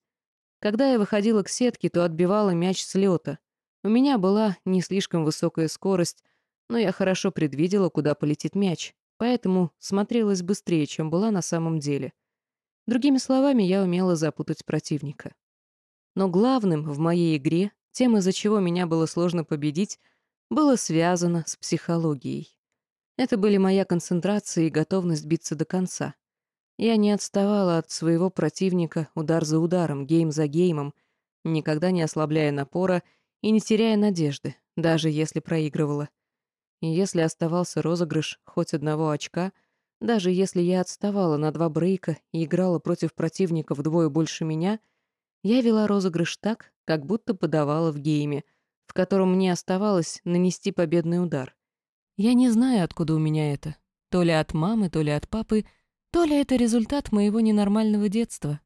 Когда я выходила к сетке, то отбивала мяч с лёта. У меня была не слишком высокая скорость, но я хорошо предвидела, куда полетит мяч, поэтому смотрелась быстрее, чем была на самом деле. Другими словами, я умела запутать противника. Но главным в моей игре, тем, из-за чего меня было сложно победить, было связано с психологией. Это были моя концентрация и готовность биться до конца. Я не отставала от своего противника удар за ударом, гейм за геймом, никогда не ослабляя напора и не теряя надежды, даже если проигрывала. И если оставался розыгрыш хоть одного очка, даже если я отставала на два брейка и играла против противника вдвое больше меня, я вела розыгрыш так, как будто подавала в гейме, в котором мне оставалось нанести победный удар. Я не знаю, откуда у меня это. То ли от мамы, то ли от папы — то ли это результат моего ненормального детства.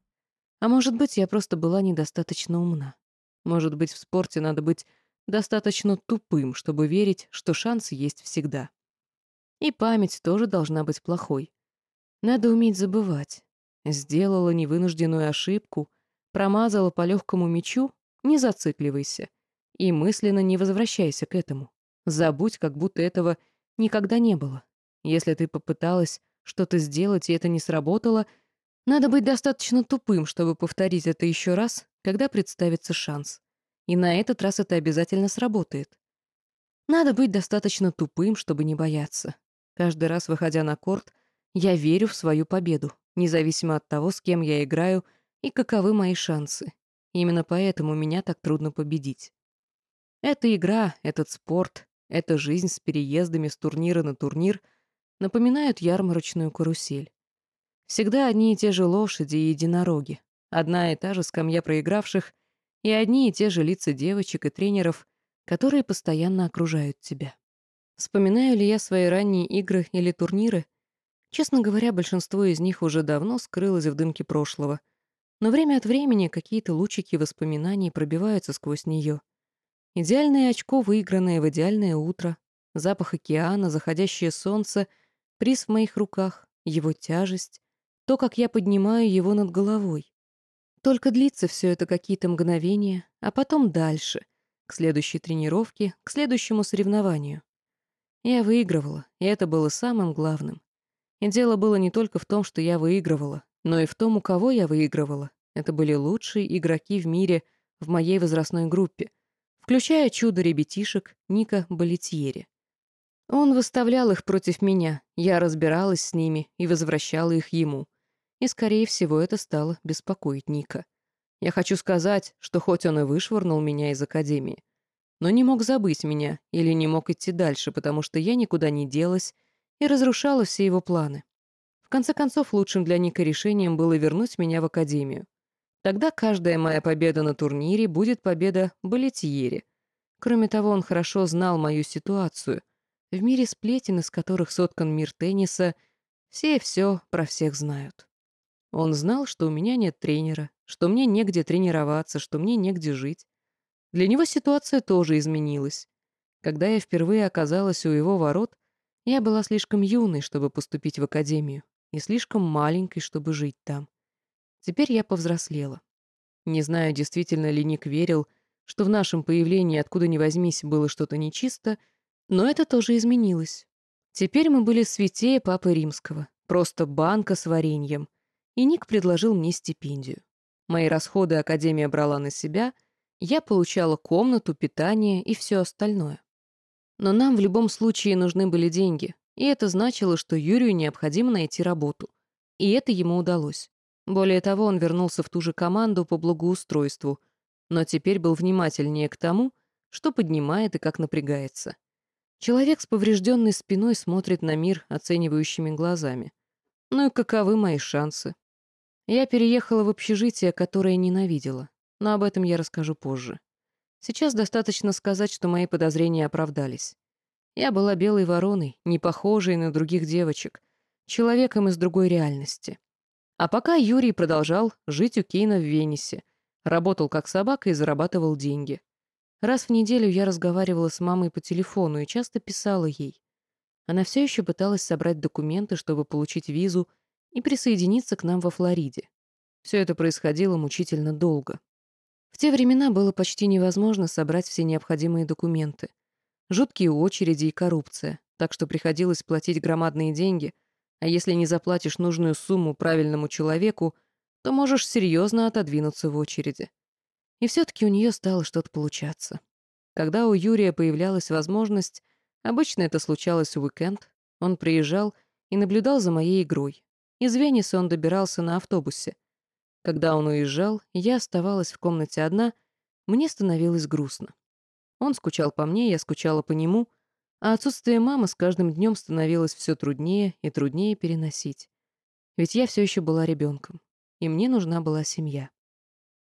А может быть, я просто была недостаточно умна. Может быть, в спорте надо быть достаточно тупым, чтобы верить, что шансы есть всегда. И память тоже должна быть плохой. Надо уметь забывать. Сделала невынужденную ошибку, промазала по легкому мячу, не зацикливайся. И мысленно не возвращайся к этому. Забудь, как будто этого никогда не было. Если ты попыталась что-то сделать, и это не сработало, надо быть достаточно тупым, чтобы повторить это еще раз, когда представится шанс. И на этот раз это обязательно сработает. Надо быть достаточно тупым, чтобы не бояться. Каждый раз, выходя на корт, я верю в свою победу, независимо от того, с кем я играю и каковы мои шансы. Именно поэтому меня так трудно победить. Эта игра, этот спорт, эта жизнь с переездами с турнира на турнир — напоминают ярмарочную карусель. Всегда одни и те же лошади и единороги, одна и та же скамья проигравших и одни и те же лица девочек и тренеров, которые постоянно окружают тебя. Вспоминаю ли я свои ранние игры или турниры? Честно говоря, большинство из них уже давно скрылось в дымке прошлого, но время от времени какие-то лучики воспоминаний пробиваются сквозь нее. Идеальное очко, выигранное в идеальное утро, запах океана, заходящее солнце — Приз в моих руках, его тяжесть, то, как я поднимаю его над головой. Только длится все это какие-то мгновения, а потом дальше, к следующей тренировке, к следующему соревнованию. Я выигрывала, и это было самым главным. И дело было не только в том, что я выигрывала, но и в том, у кого я выигрывала. Это были лучшие игроки в мире в моей возрастной группе, включая чудо ребятишек Ника Балетьери. Он выставлял их против меня, я разбиралась с ними и возвращала их ему. И, скорее всего, это стало беспокоить Ника. Я хочу сказать, что хоть он и вышвырнул меня из академии, но не мог забыть меня или не мог идти дальше, потому что я никуда не делась и разрушала все его планы. Конце концов, лучшим для Ника решением было вернуть меня в академию. Тогда каждая моя победа на турнире будет победа Балетьери. Кроме того, он хорошо знал мою ситуацию. В мире сплетен, из которых соткан мир тенниса, все все про всех знают. Он знал, что у меня нет тренера, что мне негде тренироваться, что мне негде жить. Для него ситуация тоже изменилась. Когда я впервые оказалась у его ворот, я была слишком юной, чтобы поступить в академию, и слишком маленькой, чтобы жить там. Теперь я повзрослела. Не знаю, действительно ли Ник верил, что в нашем появлении откуда ни возьмись было что-то нечисто, но это тоже изменилось. Теперь мы были святее Папы Римского, просто банка с вареньем, и Ник предложил мне стипендию. Мои расходы Академия брала на себя, я получала комнату, питание и все остальное. Но нам в любом случае нужны были деньги, и это значило, что Юрию необходимо найти работу. И это ему удалось. Более того, он вернулся в ту же команду по благоустройству, но теперь был внимательнее к тому, что поднимает и как напрягается. Человек с поврежденной спиной смотрит на мир оценивающими глазами. Ну и каковы мои шансы? Я переехала в общежитие, которое ненавидела, но об этом я расскажу позже. Сейчас достаточно сказать, что мои подозрения оправдались. Я была белой вороной, не похожей на других девочек, человеком из другой реальности. А пока Юрий продолжал жить у Кейна в Венесе, работал как собака и зарабатывал деньги. Раз в неделю я разговаривала с мамой по телефону и часто писала ей. Она все еще пыталась собрать документы, чтобы получить визу и присоединиться к нам во Флориде. Все это происходило мучительно долго. В те времена было почти невозможно собрать все необходимые документы. Жуткие очереди и коррупция, так что приходилось платить громадные деньги — а если не заплатишь нужную сумму правильному человеку, то можешь серьезно отодвинуться в очереди. И все-таки у нее стало что-то получаться. Когда у Юрия появлялась возможность, обычно это случалось в уикенд, он приезжал и наблюдал за моей игрой. Из Венеса он добирался на автобусе. Когда он уезжал, я оставалась в комнате одна, мне становилось грустно. Он скучал по мне, я скучала по нему, а отсутствие мамы с каждым днем становилось все труднее и труднее переносить. Ведь я все еще была ребенком, и мне нужна была семья.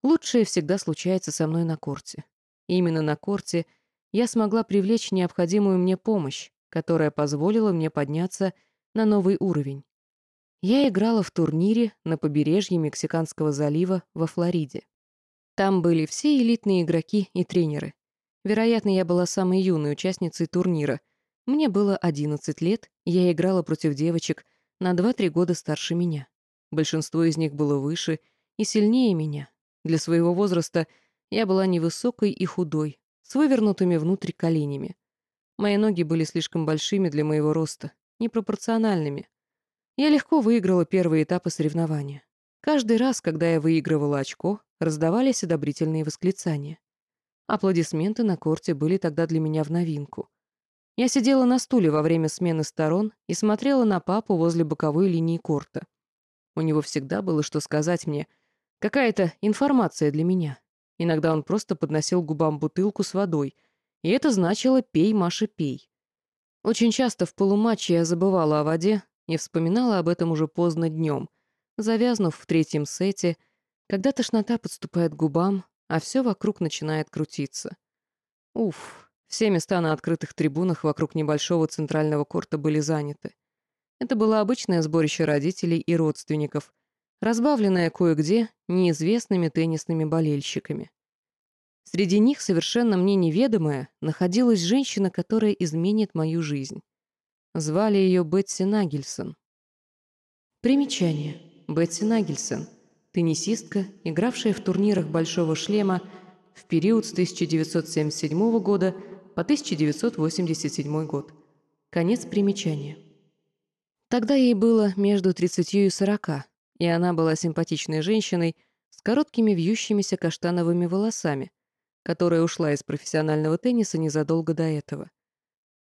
Лучшее всегда случается со мной на корте. И именно на корте я смогла привлечь необходимую мне помощь, которая позволила мне подняться на новый уровень. Я играла в турнире на побережье Мексиканского залива во Флориде. Там были все элитные игроки и тренеры. Вероятно, я была самой юной участницей турнира. Мне было 11 лет, я играла против девочек на 2-3 года старше меня. Большинство из них было выше и сильнее меня. Для своего возраста я была невысокой и худой, с вывернутыми внутрь коленями. Мои ноги были слишком большими для моего роста, непропорциональными. Я легко выиграла первые этапы соревнования. Каждый раз, когда я выигрывала очко, раздавались одобрительные восклицания. Аплодисменты на корте были тогда для меня в новинку. Я сидела на стуле во время смены сторон и смотрела на папу возле боковой линии корта. У него всегда было что сказать мне, какая-то информация для меня. Иногда он просто подносил губам бутылку с водой, и это значило «пей, Маша, пей». Очень часто в полуматче я забывала о воде и вспоминала об этом уже поздно днем, завязнув в третьем сете, когда тошнота подступает к губам, а все вокруг начинает крутиться. Уф, все места на открытых трибунах вокруг небольшого центрального корта были заняты. Это было обычное сборище родителей и родственников, разбавленное кое-где неизвестными теннисными болельщиками. Среди них, совершенно мне неведомая, находилась женщина, которая изменит мою жизнь. Звали ее Бетси Нагельсон. Примечание. Бетси Нагельсон — теннисистка, игравшая в турнирах «Большого шлема» в период с 1977 года по 1987 год. Конец примечания. Тогда ей было между 30 и 40, и она была симпатичной женщиной с короткими вьющимися каштановыми волосами, которая ушла из профессионального тенниса незадолго до этого.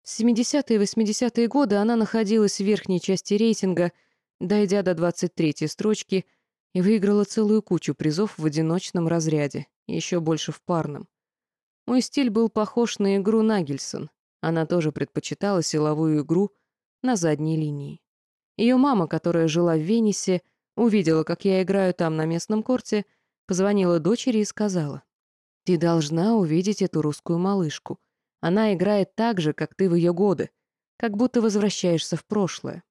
В 70-е и 80-е годы она находилась в верхней части рейтинга, дойдя до 23-й строчки – и выиграла целую кучу призов в одиночном разряде, еще больше в парном. Мой стиль был похож на игру Нагельсон. Она тоже предпочитала силовую игру на задней линии. Ее мама, которая жила в Венесе, увидела, как я играю там на местном корте, Позвонила дочери и сказала, «Ты должна увидеть эту русскую малышку. Она играет так же, как ты в ее годы, как будто возвращаешься в прошлое».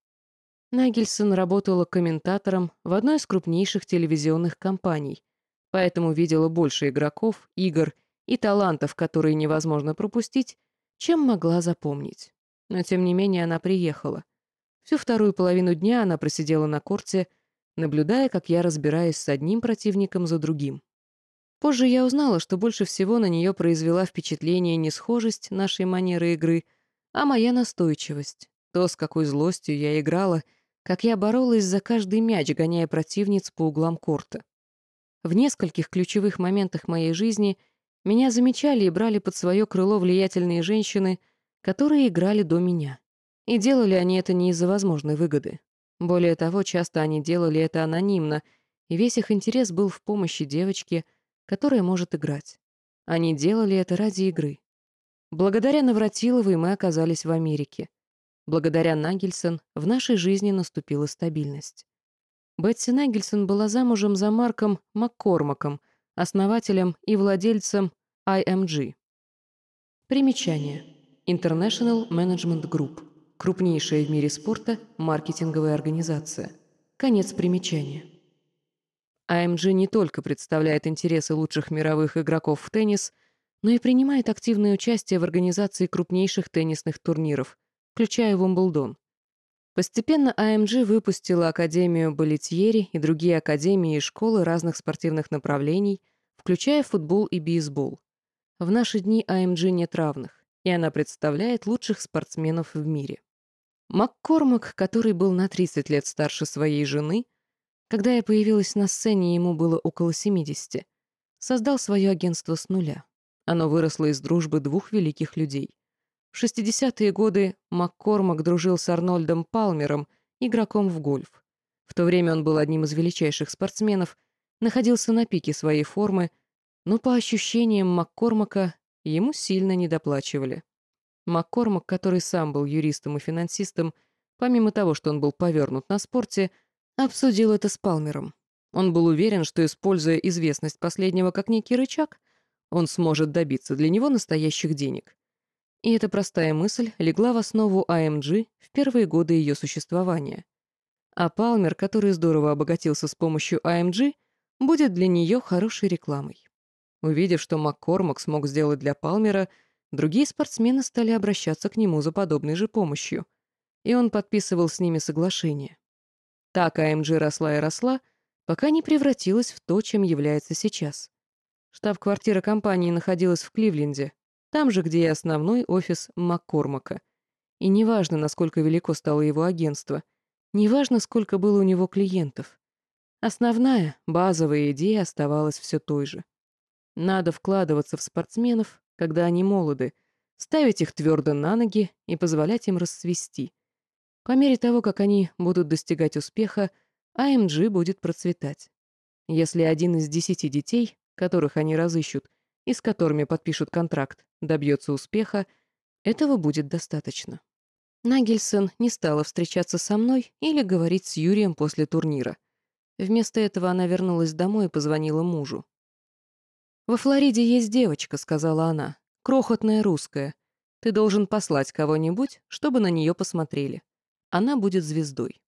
Нагельсон работала комментатором в одной из крупнейших телевизионных компаний, поэтому видела больше игроков, игр и талантов, которые невозможно пропустить, чем могла запомнить. Но, тем не менее, она приехала. Всю вторую половину дня она просидела на корте, наблюдая, как я разбираюсь с одним противником за другим. Позже я узнала, что больше всего на нее произвела впечатление не схожесть нашей манеры игры, а моя настойчивость. То, с какой злостью я играла, как я боролась за каждый мяч, гоняя противниц по углам корта. В нескольких ключевых моментах моей жизни меня замечали и брали под свое крыло влиятельные женщины, которые играли до меня. И делали они это не из-за возможной выгоды. Более того, часто они делали это анонимно, и весь их интерес был в помощи девочке, которая может играть. Они делали это ради игры. Благодаря Навратиловой мы оказались в Америке. Благодаря Нагельсон в нашей жизни наступила стабильность. Бетси Нагельсон была замужем за Марком Маккормаком, основателем и владельцем IMG. Примечание. International Management Group. Крупнейшая в мире спорта маркетинговая организация. Конец примечания. AMG не только представляет интересы лучших мировых игроков в теннис, но и принимает активное участие в организации крупнейших теннисных турниров, включая Вимблдон. Постепенно AMG выпустила Академию Болетьери и другие академии и школы разных спортивных направлений, включая футбол и бейсбол. В наши дни AMG нет равных, и она представляет лучших спортсменов в мире. Маккормак, который был на 30 лет старше своей жены, когда я появилась на сцене, ему было около 70, создал свое агентство с нуля. Оно выросло из дружбы двух великих людей. В 60-е годы Маккормак дружил с Арнольдом Палмером, игроком в гольф. В то время он был одним из величайших спортсменов, находился на пике своей формы, но по ощущениям Маккормака ему сильно недоплачивали. Маккормак, который сам был юристом и финансистом, помимо того, что он был повернут на спорте, обсудил это с Палмером. Он был уверен, что, используя известность последнего как некий рычаг, он сможет добиться для него настоящих денег. И эта простая мысль легла в основу AMG а в первые годы ее существования. А Палмер, который здорово обогатился с помощью AMG, а будет для нее хорошей рекламой. Увидев, что Маккормак смог сделать для Палмера — Другие спортсмены стали обращаться к нему за подобной же помощью, и он подписывал с ними соглашение. Так АМГ росла и росла, пока не превратилась в то, чем является сейчас. Штаб-квартира компании находилась в Кливленде, там же, где и основной офис Маккормака. И неважно, насколько велико стало его агентство, неважно, сколько было у него клиентов. Основная, базовая идея оставалась все той же. Надо вкладываться в спортсменов, когда они молоды, ставить их твердо на ноги и позволять им расцвести. По мере того, как они будут достигать успеха, АМГ будет процветать. Если один из десяти детей, которых они разыщут и с которыми подпишут контракт, добьется успеха, этого будет достаточно. Нагельсон не стала встречаться со мной или говорить с Юрием после турнира. Вместо этого она вернулась домой и позвонила мужу. «Во Флориде есть девочка», — сказала она. «Крохотная русская. Ты должен послать кого-нибудь, чтобы на нее посмотрели. Она будет звездой».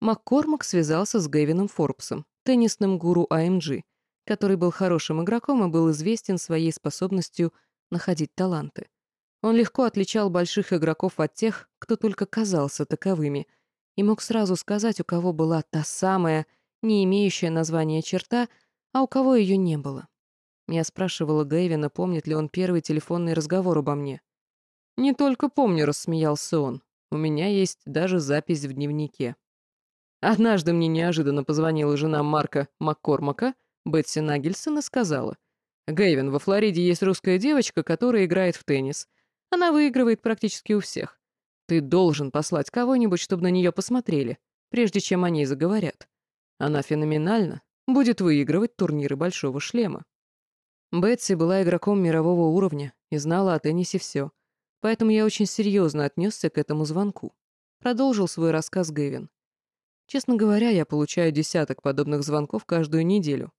Маккормак связался с Гэвином Форбсом, теннисным гуру АМГ, который был хорошим игроком и был известен своей способностью находить таланты. Он легко отличал больших игроков от тех, кто только казался таковыми, и мог сразу сказать, у кого была та самая, не имеющая названия черта, а у кого ее не было. Я спрашивала Гэвина, помнит ли он первый телефонный разговор обо мне. «Не только помню», — рассмеялся он. «У меня есть даже запись в дневнике». Однажды мне неожиданно позвонила жена Марка Маккормака, Бетси Нагельсон, и сказала, «Гэвин, во Флориде есть русская девочка, которая играет в теннис. Она выигрывает практически у всех. Ты должен послать кого-нибудь, чтобы на нее посмотрели, прежде чем они заговорят. Она феноменальна, будет выигрывать турниры Большого Шлема». Бетси была игроком мирового уровня и знала о теннисе все, поэтому я очень серьезно отнесся к этому звонку. Продолжил свой рассказ Гэвин. Честно говоря, я получаю десяток подобных звонков каждую неделю.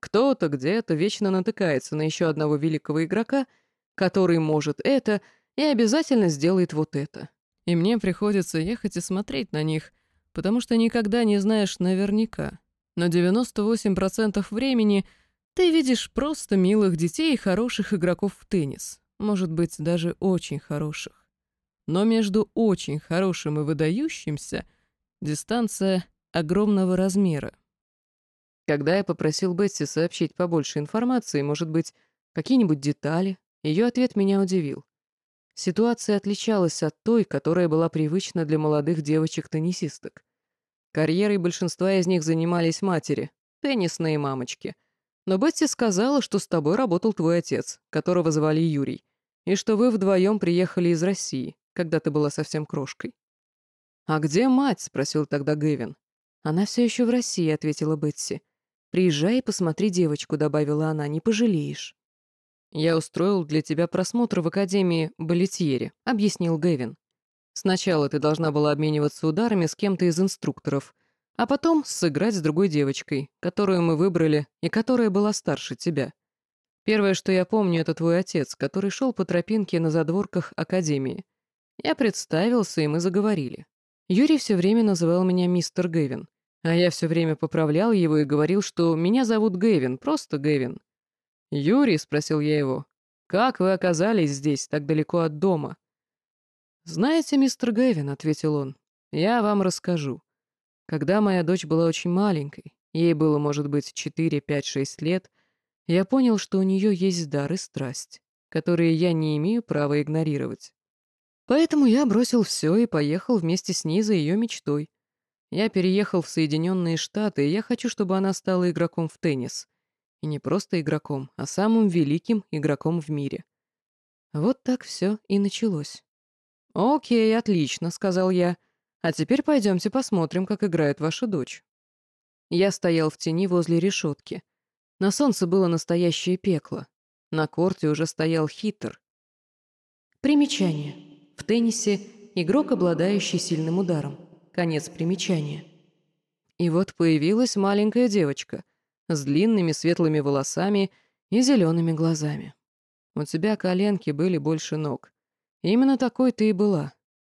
Кто-то где-то вечно натыкается на еще одного великого игрока, который может это и обязательно сделает вот это. И мне приходится ехать и смотреть на них, потому что никогда не знаешь наверняка. Но 98% времени ты видишь просто милых детей и хороших игроков в теннис. Может быть, даже очень хороших. Но между очень хорошим и выдающимся дистанция огромного размера. Когда я попросил Бетси сообщить побольше информации, может быть, какие-нибудь детали, ее ответ меня удивил. Ситуация отличалась от той, которая была привычна для молодых девочек-теннисисток. Карьерой большинства из них занимались матери, теннисные мамочки. Но Бетси сказала, что с тобой работал твой отец, которого звали Юрий, и что вы вдвоем приехали из России, когда ты была совсем крошкой. «А где мать?» — спросил тогда Гэвин. «Она все еще в России», — ответила Бетси. «Приезжай и посмотри девочку», — добавила она, — «не пожалеешь». «Я устроил для тебя просмотр в Академии Балетьери», — объяснил Гэвин. «Сначала ты должна была обмениваться ударами с кем-то из инструкторов, а потом сыграть с другой девочкой, которую мы выбрали и которая была старше тебя. Первое, что я помню, это твой отец, который шел по тропинке на задворках Академии. Я представился, и мы заговорили. Юрий все время называл меня мистер Гэвин, а я все время поправлял его и говорил, что меня зовут Гэвин, просто Гэвин. «Юрий?» — спросил я его. «Как вы оказались здесь, так далеко от дома?» «Знаете, мистер Гэвин», — ответил он, — «я вам расскажу. Когда моя дочь была очень маленькой, ей было, может быть, 4, 5, 6 лет, я понял, что у нее есть дар и страсть, которые я не имею права игнорировать. Поэтому я бросил все и поехал вместе с ней за ее мечтой. Я переехал в Соединенные Штаты, и я хочу, чтобы она стала игроком в теннис — и не просто игроком, а самым великим игроком в мире. Вот так все и началось. «Окей, отлично», — сказал я. «А теперь пойдемте посмотрим, как играет ваша дочь». Я стоял в тени возле решетки. На солнце было настоящее пекло. На корте уже стоял хитр. Примечание. В теннисе игрок, обладающий сильным ударом. Конец примечания. И вот появилась маленькая девочка с длинными светлыми волосами и зелеными глазами. У тебя коленки были больше ног. Именно такой ты и была.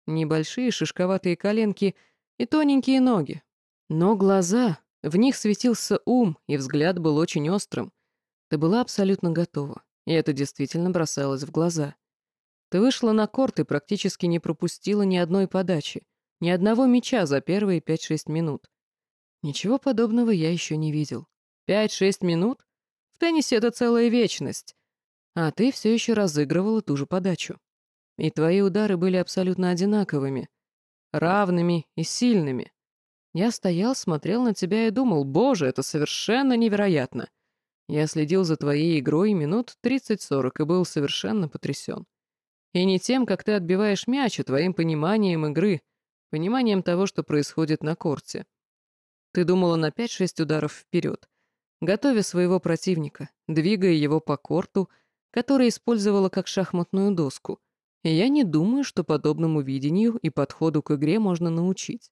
Небольшие шишковатые коленки и тоненькие ноги. Но глаза, в них светился ум, и взгляд был очень острым. Ты была абсолютно готова, и это действительно бросалось в глаза. Ты вышла на корт и практически не пропустила ни одной подачи, ни одного мяча за первые 5-6 минут. Ничего подобного я еще не видел. Пять-шесть минут? В теннисе это целая вечность. А ты все еще разыгрывала ту же подачу. И твои удары были абсолютно одинаковыми, равными и сильными. Я стоял, смотрел на тебя и думал, боже, это совершенно невероятно. Я следил за твоей игрой минут 30-40 и был совершенно потрясен. И не тем, как ты отбиваешь мяч, а твоим пониманием игры, пониманием того, что происходит на корте. Ты думала на 5-6 ударов вперед, готовя своего противника, двигая его по корту, который использовала как шахматную доску. Я не думаю, что подобному видению и подходу к игре можно научить.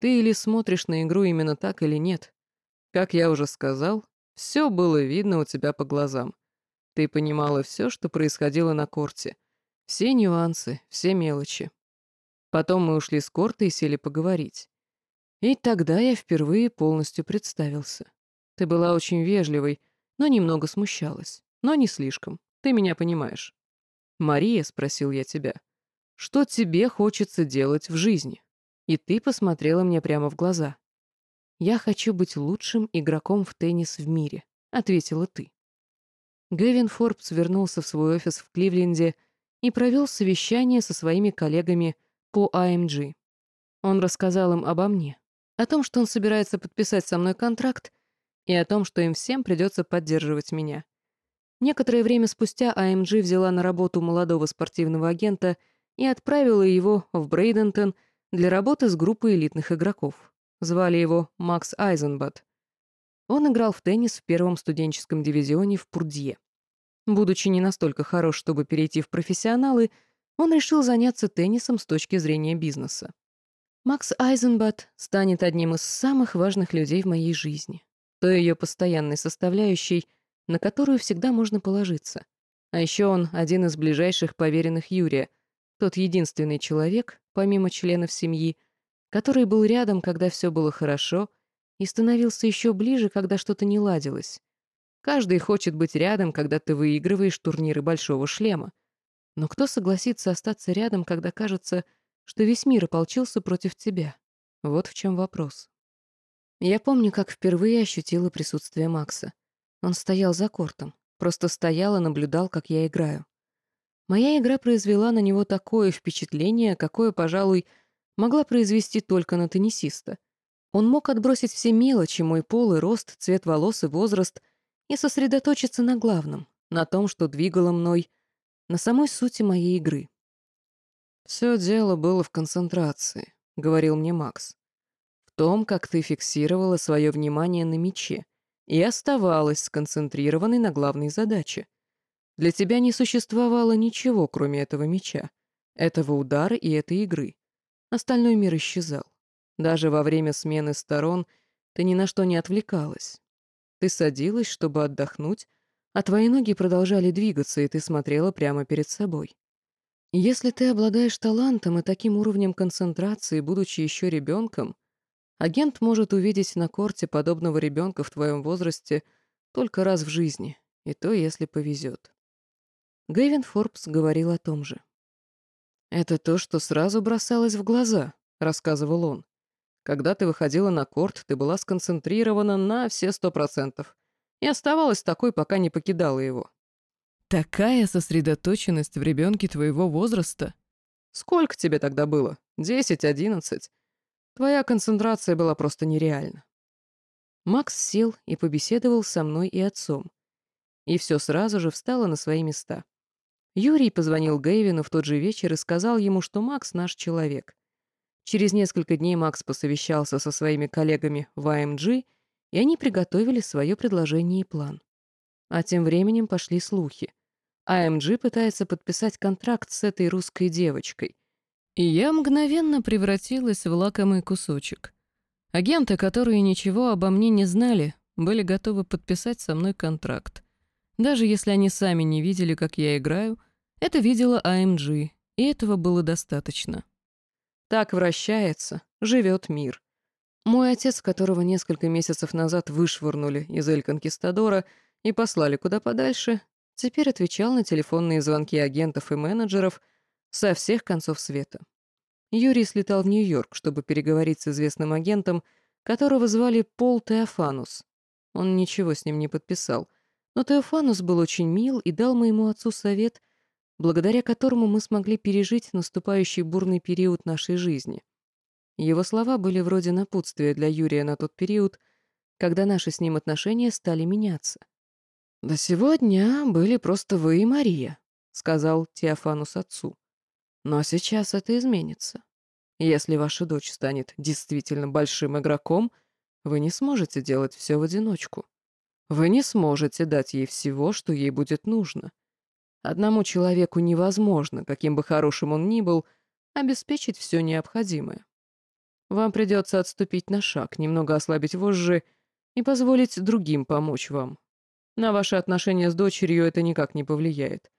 Ты или смотришь на игру именно так или нет. Как я уже сказал, все было видно у тебя по глазам. Ты понимала все, что происходило на корте. Все нюансы, все мелочи. Потом мы ушли с корта и сели поговорить. И тогда я впервые полностью представился. Ты была очень вежливой, но немного смущалась. Но не слишком. Ты меня понимаешь. «Мария», — спросил я тебя, — «что тебе хочется делать в жизни?» И ты посмотрела мне прямо в глаза. «Я хочу быть лучшим игроком в теннис в мире», — ответила ты. Гэвин Форбс вернулся в свой офис в Кливленде и провел совещание со своими коллегами по AMG. А Он рассказал им обо мне, о том, что он собирается подписать со мной контракт и о том, что им всем придется поддерживать меня. Некоторое время спустя AMG взяла на работу молодого спортивного агента и отправила его в Брейдентон для работы с группой элитных игроков. Звали его Макс Айзенбат. Он играл в теннис в первом студенческом дивизионе в Пурдье. Будучи не настолько хорош, чтобы перейти в профессионалы, он решил заняться теннисом с точки зрения бизнеса. Макс Айзенбат станет одним из самых важных людей в моей жизни. той ее постоянной составляющей, на которую всегда можно положиться. А еще он один из ближайших поверенных Юрия, тот единственный человек, помимо членов семьи, который был рядом, когда все было хорошо, и становился еще ближе, когда что-то не ладилось. Каждый хочет быть рядом, когда ты выигрываешь турниры большого шлема. Но кто согласится остаться рядом, когда кажется, что весь мир ополчился против тебя? Вот в чем вопрос. Я помню, как впервые ощутила присутствие Макса. Он стоял за кортом, просто стоял и наблюдал, как я играю. Моя игра произвела на него такое впечатление, какое, пожалуй, могла произвести только на теннисиста. Он мог отбросить все мелочи, мой пол и рост, цвет волос и возраст, и сосредоточиться на главном, на том, что двигало мной, на самой сути моей игры. «Все дело было в концентрации», — говорил мне Макс том, как ты фиксировала свое внимание на мече и оставалась сконцентрированной на главной задаче. Для тебя не существовало ничего, кроме этого меча, этого удара и этой игры. Остальной мир исчезал. Даже во время смены сторон ты ни на что не отвлекалась. Ты садилась, чтобы отдохнуть, а твои ноги продолжали двигаться, и ты смотрела прямо перед собой. Если ты обладаешь талантом и таким уровнем концентрации, будучи еще ребенком, Агент может увидеть на корте подобного ребенка в твоем возрасте только раз в жизни, и то, если повезет. Гэвин Форбс говорил о том же. «Это то, что сразу бросалось в глаза», — рассказывал он. «Когда ты выходила на корт, ты была сконцентрирована на все сто процентов и оставалась такой, пока не покидала его». «Такая сосредоточенность в ребенке твоего возраста?» «Сколько тебе тогда было? Десять, одиннадцать?» Твоя концентрация была просто нереальна. Макс сел и побеседовал со мной и отцом. И все сразу же встало на свои места. Юрий позвонил Гэйвину в тот же вечер и сказал ему, что Макс наш человек. Через несколько дней Макс посовещался со своими коллегами в АМГ, и они приготовили свое предложение и план. А тем временем пошли слухи. АМГ пытается подписать контракт с этой русской девочкой — и я мгновенно превратилась в лакомый кусочек. Агенты, которые ничего обо мне не знали, были готовы подписать со мной контракт. Даже если они сами не видели, как я играю, это видела АМГ, и этого было достаточно. Так вращается, живет мир. Мой отец, которого несколько месяцев назад вышвырнули из Эль-Конкистадора и послали куда подальше, теперь отвечал на телефонные звонки агентов и менеджеров — со всех концов света. Юрий слетал в Нью-Йорк, чтобы переговорить с известным агентом, которого звали Пол Теофанус. Он ничего с ним не подписал, но Теофанус был очень мил и дал моему отцу совет, благодаря которому мы смогли пережить наступающий бурный период нашей жизни. Его слова были вроде напутствия для Юрия на тот период, когда наши с ним отношения стали меняться. «До сегодня были просто вы и Мария», — сказал Теофанус отцу. Но сейчас это изменится. Если ваша дочь станет действительно большим игроком, вы не сможете делать все в одиночку. Вы не сможете дать ей всего, что ей будет нужно. Одному человеку невозможно, каким бы хорошим он ни был, обеспечить все необходимое. Вам придется отступить на шаг, немного ослабить вожжи и позволить другим помочь вам. На ваши отношения с дочерью это никак не повлияет.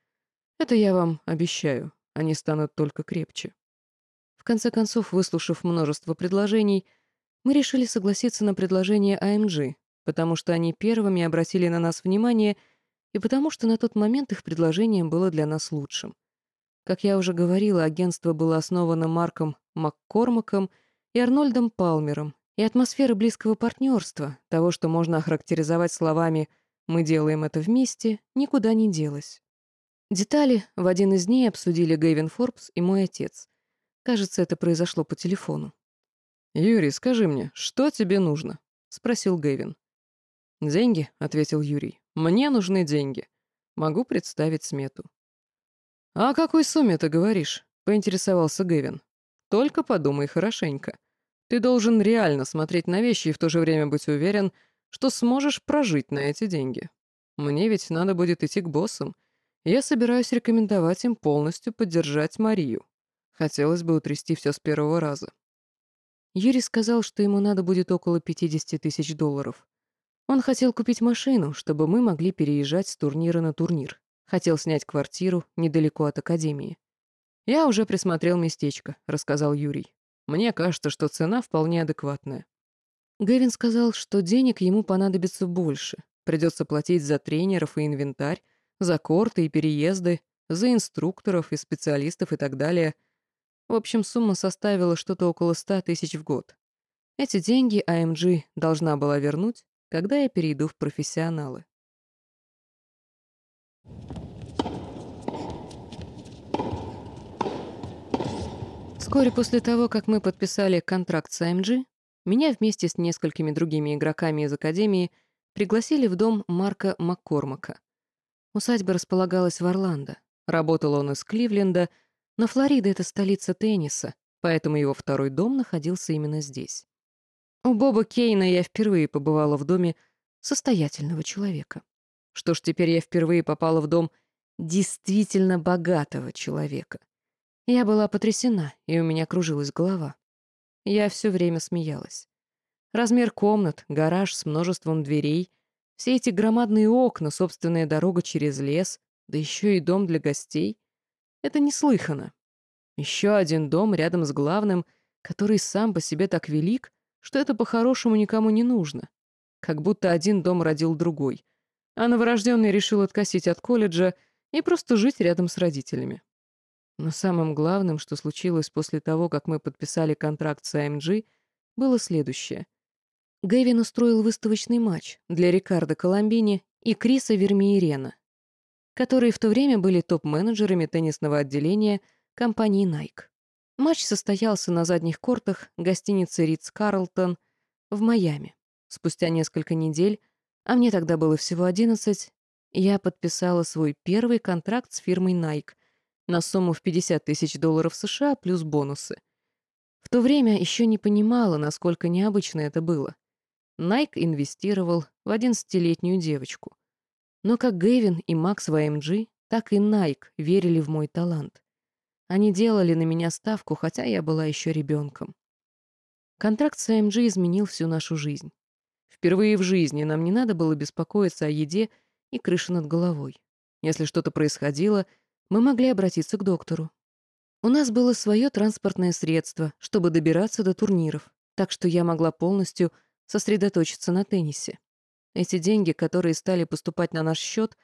Это я вам обещаю они станут только крепче. В конце концов, выслушав множество предложений, мы решили согласиться на предложение АМГ, потому что они первыми обратили на нас внимание и потому что на тот момент их предложение было для нас лучшим. Как я уже говорила, агентство было основано Марком Маккормаком и Арнольдом Палмером, и атмосфера близкого партнерства, того, что можно охарактеризовать словами «мы делаем это вместе», никуда не делась. Детали в один из дней обсудили Гэвин Форбс и мой отец. Кажется, это произошло по телефону. «Юрий, скажи мне, что тебе нужно?» — спросил Гэвин. «Деньги», — ответил Юрий. «Мне нужны деньги. Могу представить смету». «А «О какой сумме ты говоришь?» — поинтересовался Гэвин. «Только подумай хорошенько. Ты должен реально смотреть на вещи и в то же время быть уверен, что сможешь прожить на эти деньги. Мне ведь надо будет идти к боссам, я собираюсь рекомендовать им полностью поддержать Марию. Хотелось бы утрясти все с первого раза. Юрий сказал, что ему надо будет около 50 тысяч долларов. Он хотел купить машину, чтобы мы могли переезжать с турнира на турнир. Хотел снять квартиру недалеко от академии. «Я уже присмотрел местечко», — рассказал Юрий. «Мне кажется, что цена вполне адекватная». Гэвин сказал, что денег ему понадобится больше. Придется платить за тренеров и инвентарь, за корты и переезды, за инструкторов и специалистов и так далее. В общем, сумма составила что-то около ста тысяч в год. Эти деньги AMG должна была вернуть, когда я перейду в профессионалы. Вскоре после того, как мы подписали контракт с AMG, меня вместе с несколькими другими игроками из Академии пригласили в дом Марка Маккормака. Усадьба располагалась в Орландо. Работал он из Кливленда, но Флорида — это столица тенниса, поэтому его второй дом находился именно здесь. У Боба Кейна я впервые побывала в доме состоятельного человека. Что ж, теперь я впервые попала в дом действительно богатого человека. Я была потрясена, и у меня кружилась голова. Я все время смеялась. Размер комнат, гараж с множеством дверей, все эти громадные окна, собственная дорога через лес, да еще и дом для гостей — это неслыханно. Еще один дом рядом с главным, который сам по себе так велик, что это по-хорошему никому не нужно. Как будто один дом родил другой, а новорожденный решил откосить от колледжа и просто жить рядом с родителями. Но самым главным, что случилось после того, как мы подписали контракт с AMG, было следующее. Гэвин устроил выставочный матч для Рикардо Коломбини и Криса Вермиерена, которые в то время были топ-менеджерами теннисного отделения компании Nike. Матч состоялся на задних кортах гостиницы Ридс Карлтон в Майами. Спустя несколько недель, а мне тогда было всего 11, я подписала свой первый контракт с фирмой Nike на сумму в 50 тысяч долларов США плюс бонусы. В то время еще не понимала, насколько необычно это было. Nike инвестировал в 11-летнюю девочку. Но как Гэвин и Макс в AMG, так и Nike верили в мой талант. Они делали на меня ставку, хотя я была еще ребенком. Контракт с AMG изменил всю нашу жизнь. Впервые в жизни нам не надо было беспокоиться о еде и крыше над головой. Если что-то происходило, мы могли обратиться к доктору. У нас было свое транспортное средство, чтобы добираться до турниров, так что я могла полностью сосредоточиться на теннисе. Эти деньги, которые стали поступать на наш счет,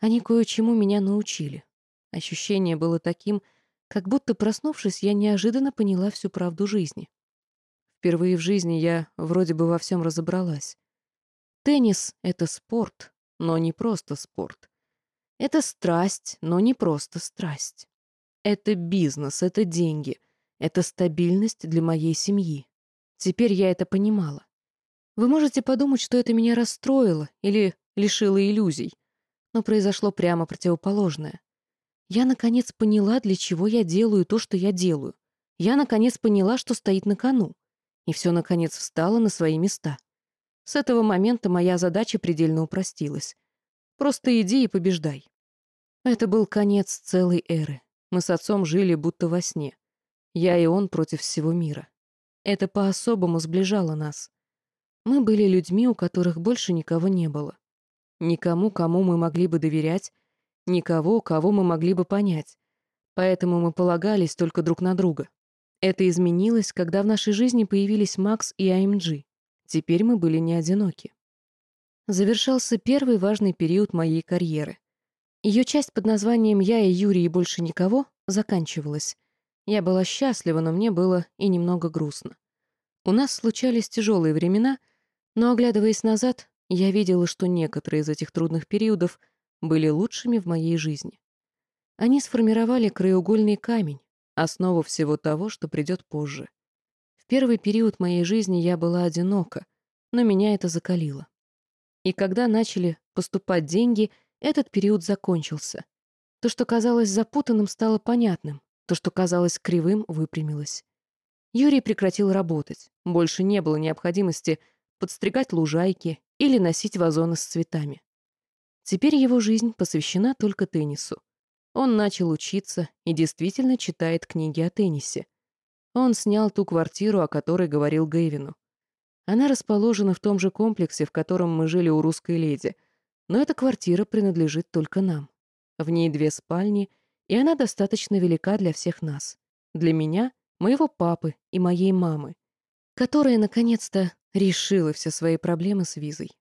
они кое-чему меня научили. Ощущение было таким, как будто, проснувшись, я неожиданно поняла всю правду жизни. Впервые в жизни я вроде бы во всем разобралась. Теннис — это спорт, но не просто спорт. Это страсть, но не просто страсть. Это бизнес, это деньги, это стабильность для моей семьи. Теперь я это понимала. Вы можете подумать, что это меня расстроило или лишило иллюзий, но произошло прямо противоположное. Я, наконец, поняла, для чего я делаю то, что я делаю. Я, наконец, поняла, что стоит на кону. И все, наконец, встало на свои места. С этого момента моя задача предельно упростилась. Просто иди и побеждай. Это был конец целой эры. Мы с отцом жили будто во сне. Я и он против всего мира. Это по-особому сближало нас. Мы были людьми, у которых больше никого не было. Никому, кому мы могли бы доверять, Никого, кого мы могли бы понять. Поэтому мы полагались только друг на друга. Это изменилось, когда в нашей жизни появились Макс и АМГ. Теперь мы были не одиноки. Завершался первый важный период моей карьеры. Ее часть под названием «Я и Юрий и больше никого» заканчивалась. Я была счастлива, но мне было и немного грустно. У нас случались тяжелые времена, но, оглядываясь назад, я видела, что некоторые из этих трудных периодов — были лучшими в моей жизни. Они сформировали краеугольный камень, основу всего того, что придет позже. В первый период моей жизни я была одинока, но меня это закалило. И когда начали поступать деньги, этот период закончился. То, что казалось запутанным, стало понятным. То, что казалось кривым, выпрямилось. Юрий прекратил работать. Больше не было необходимости подстригать лужайки или носить вазоны с цветами. Теперь его жизнь посвящена только теннису. Он начал учиться и действительно читает книги о теннисе. Он снял ту квартиру, о которой говорил Гэвину. Она расположена в том же комплексе, в котором мы жили у русской леди, но эта квартира принадлежит только нам. В ней две спальни, и она достаточно велика для всех нас. Для меня, моего папы и моей мамы, которая, наконец-то, решила все свои проблемы с визой.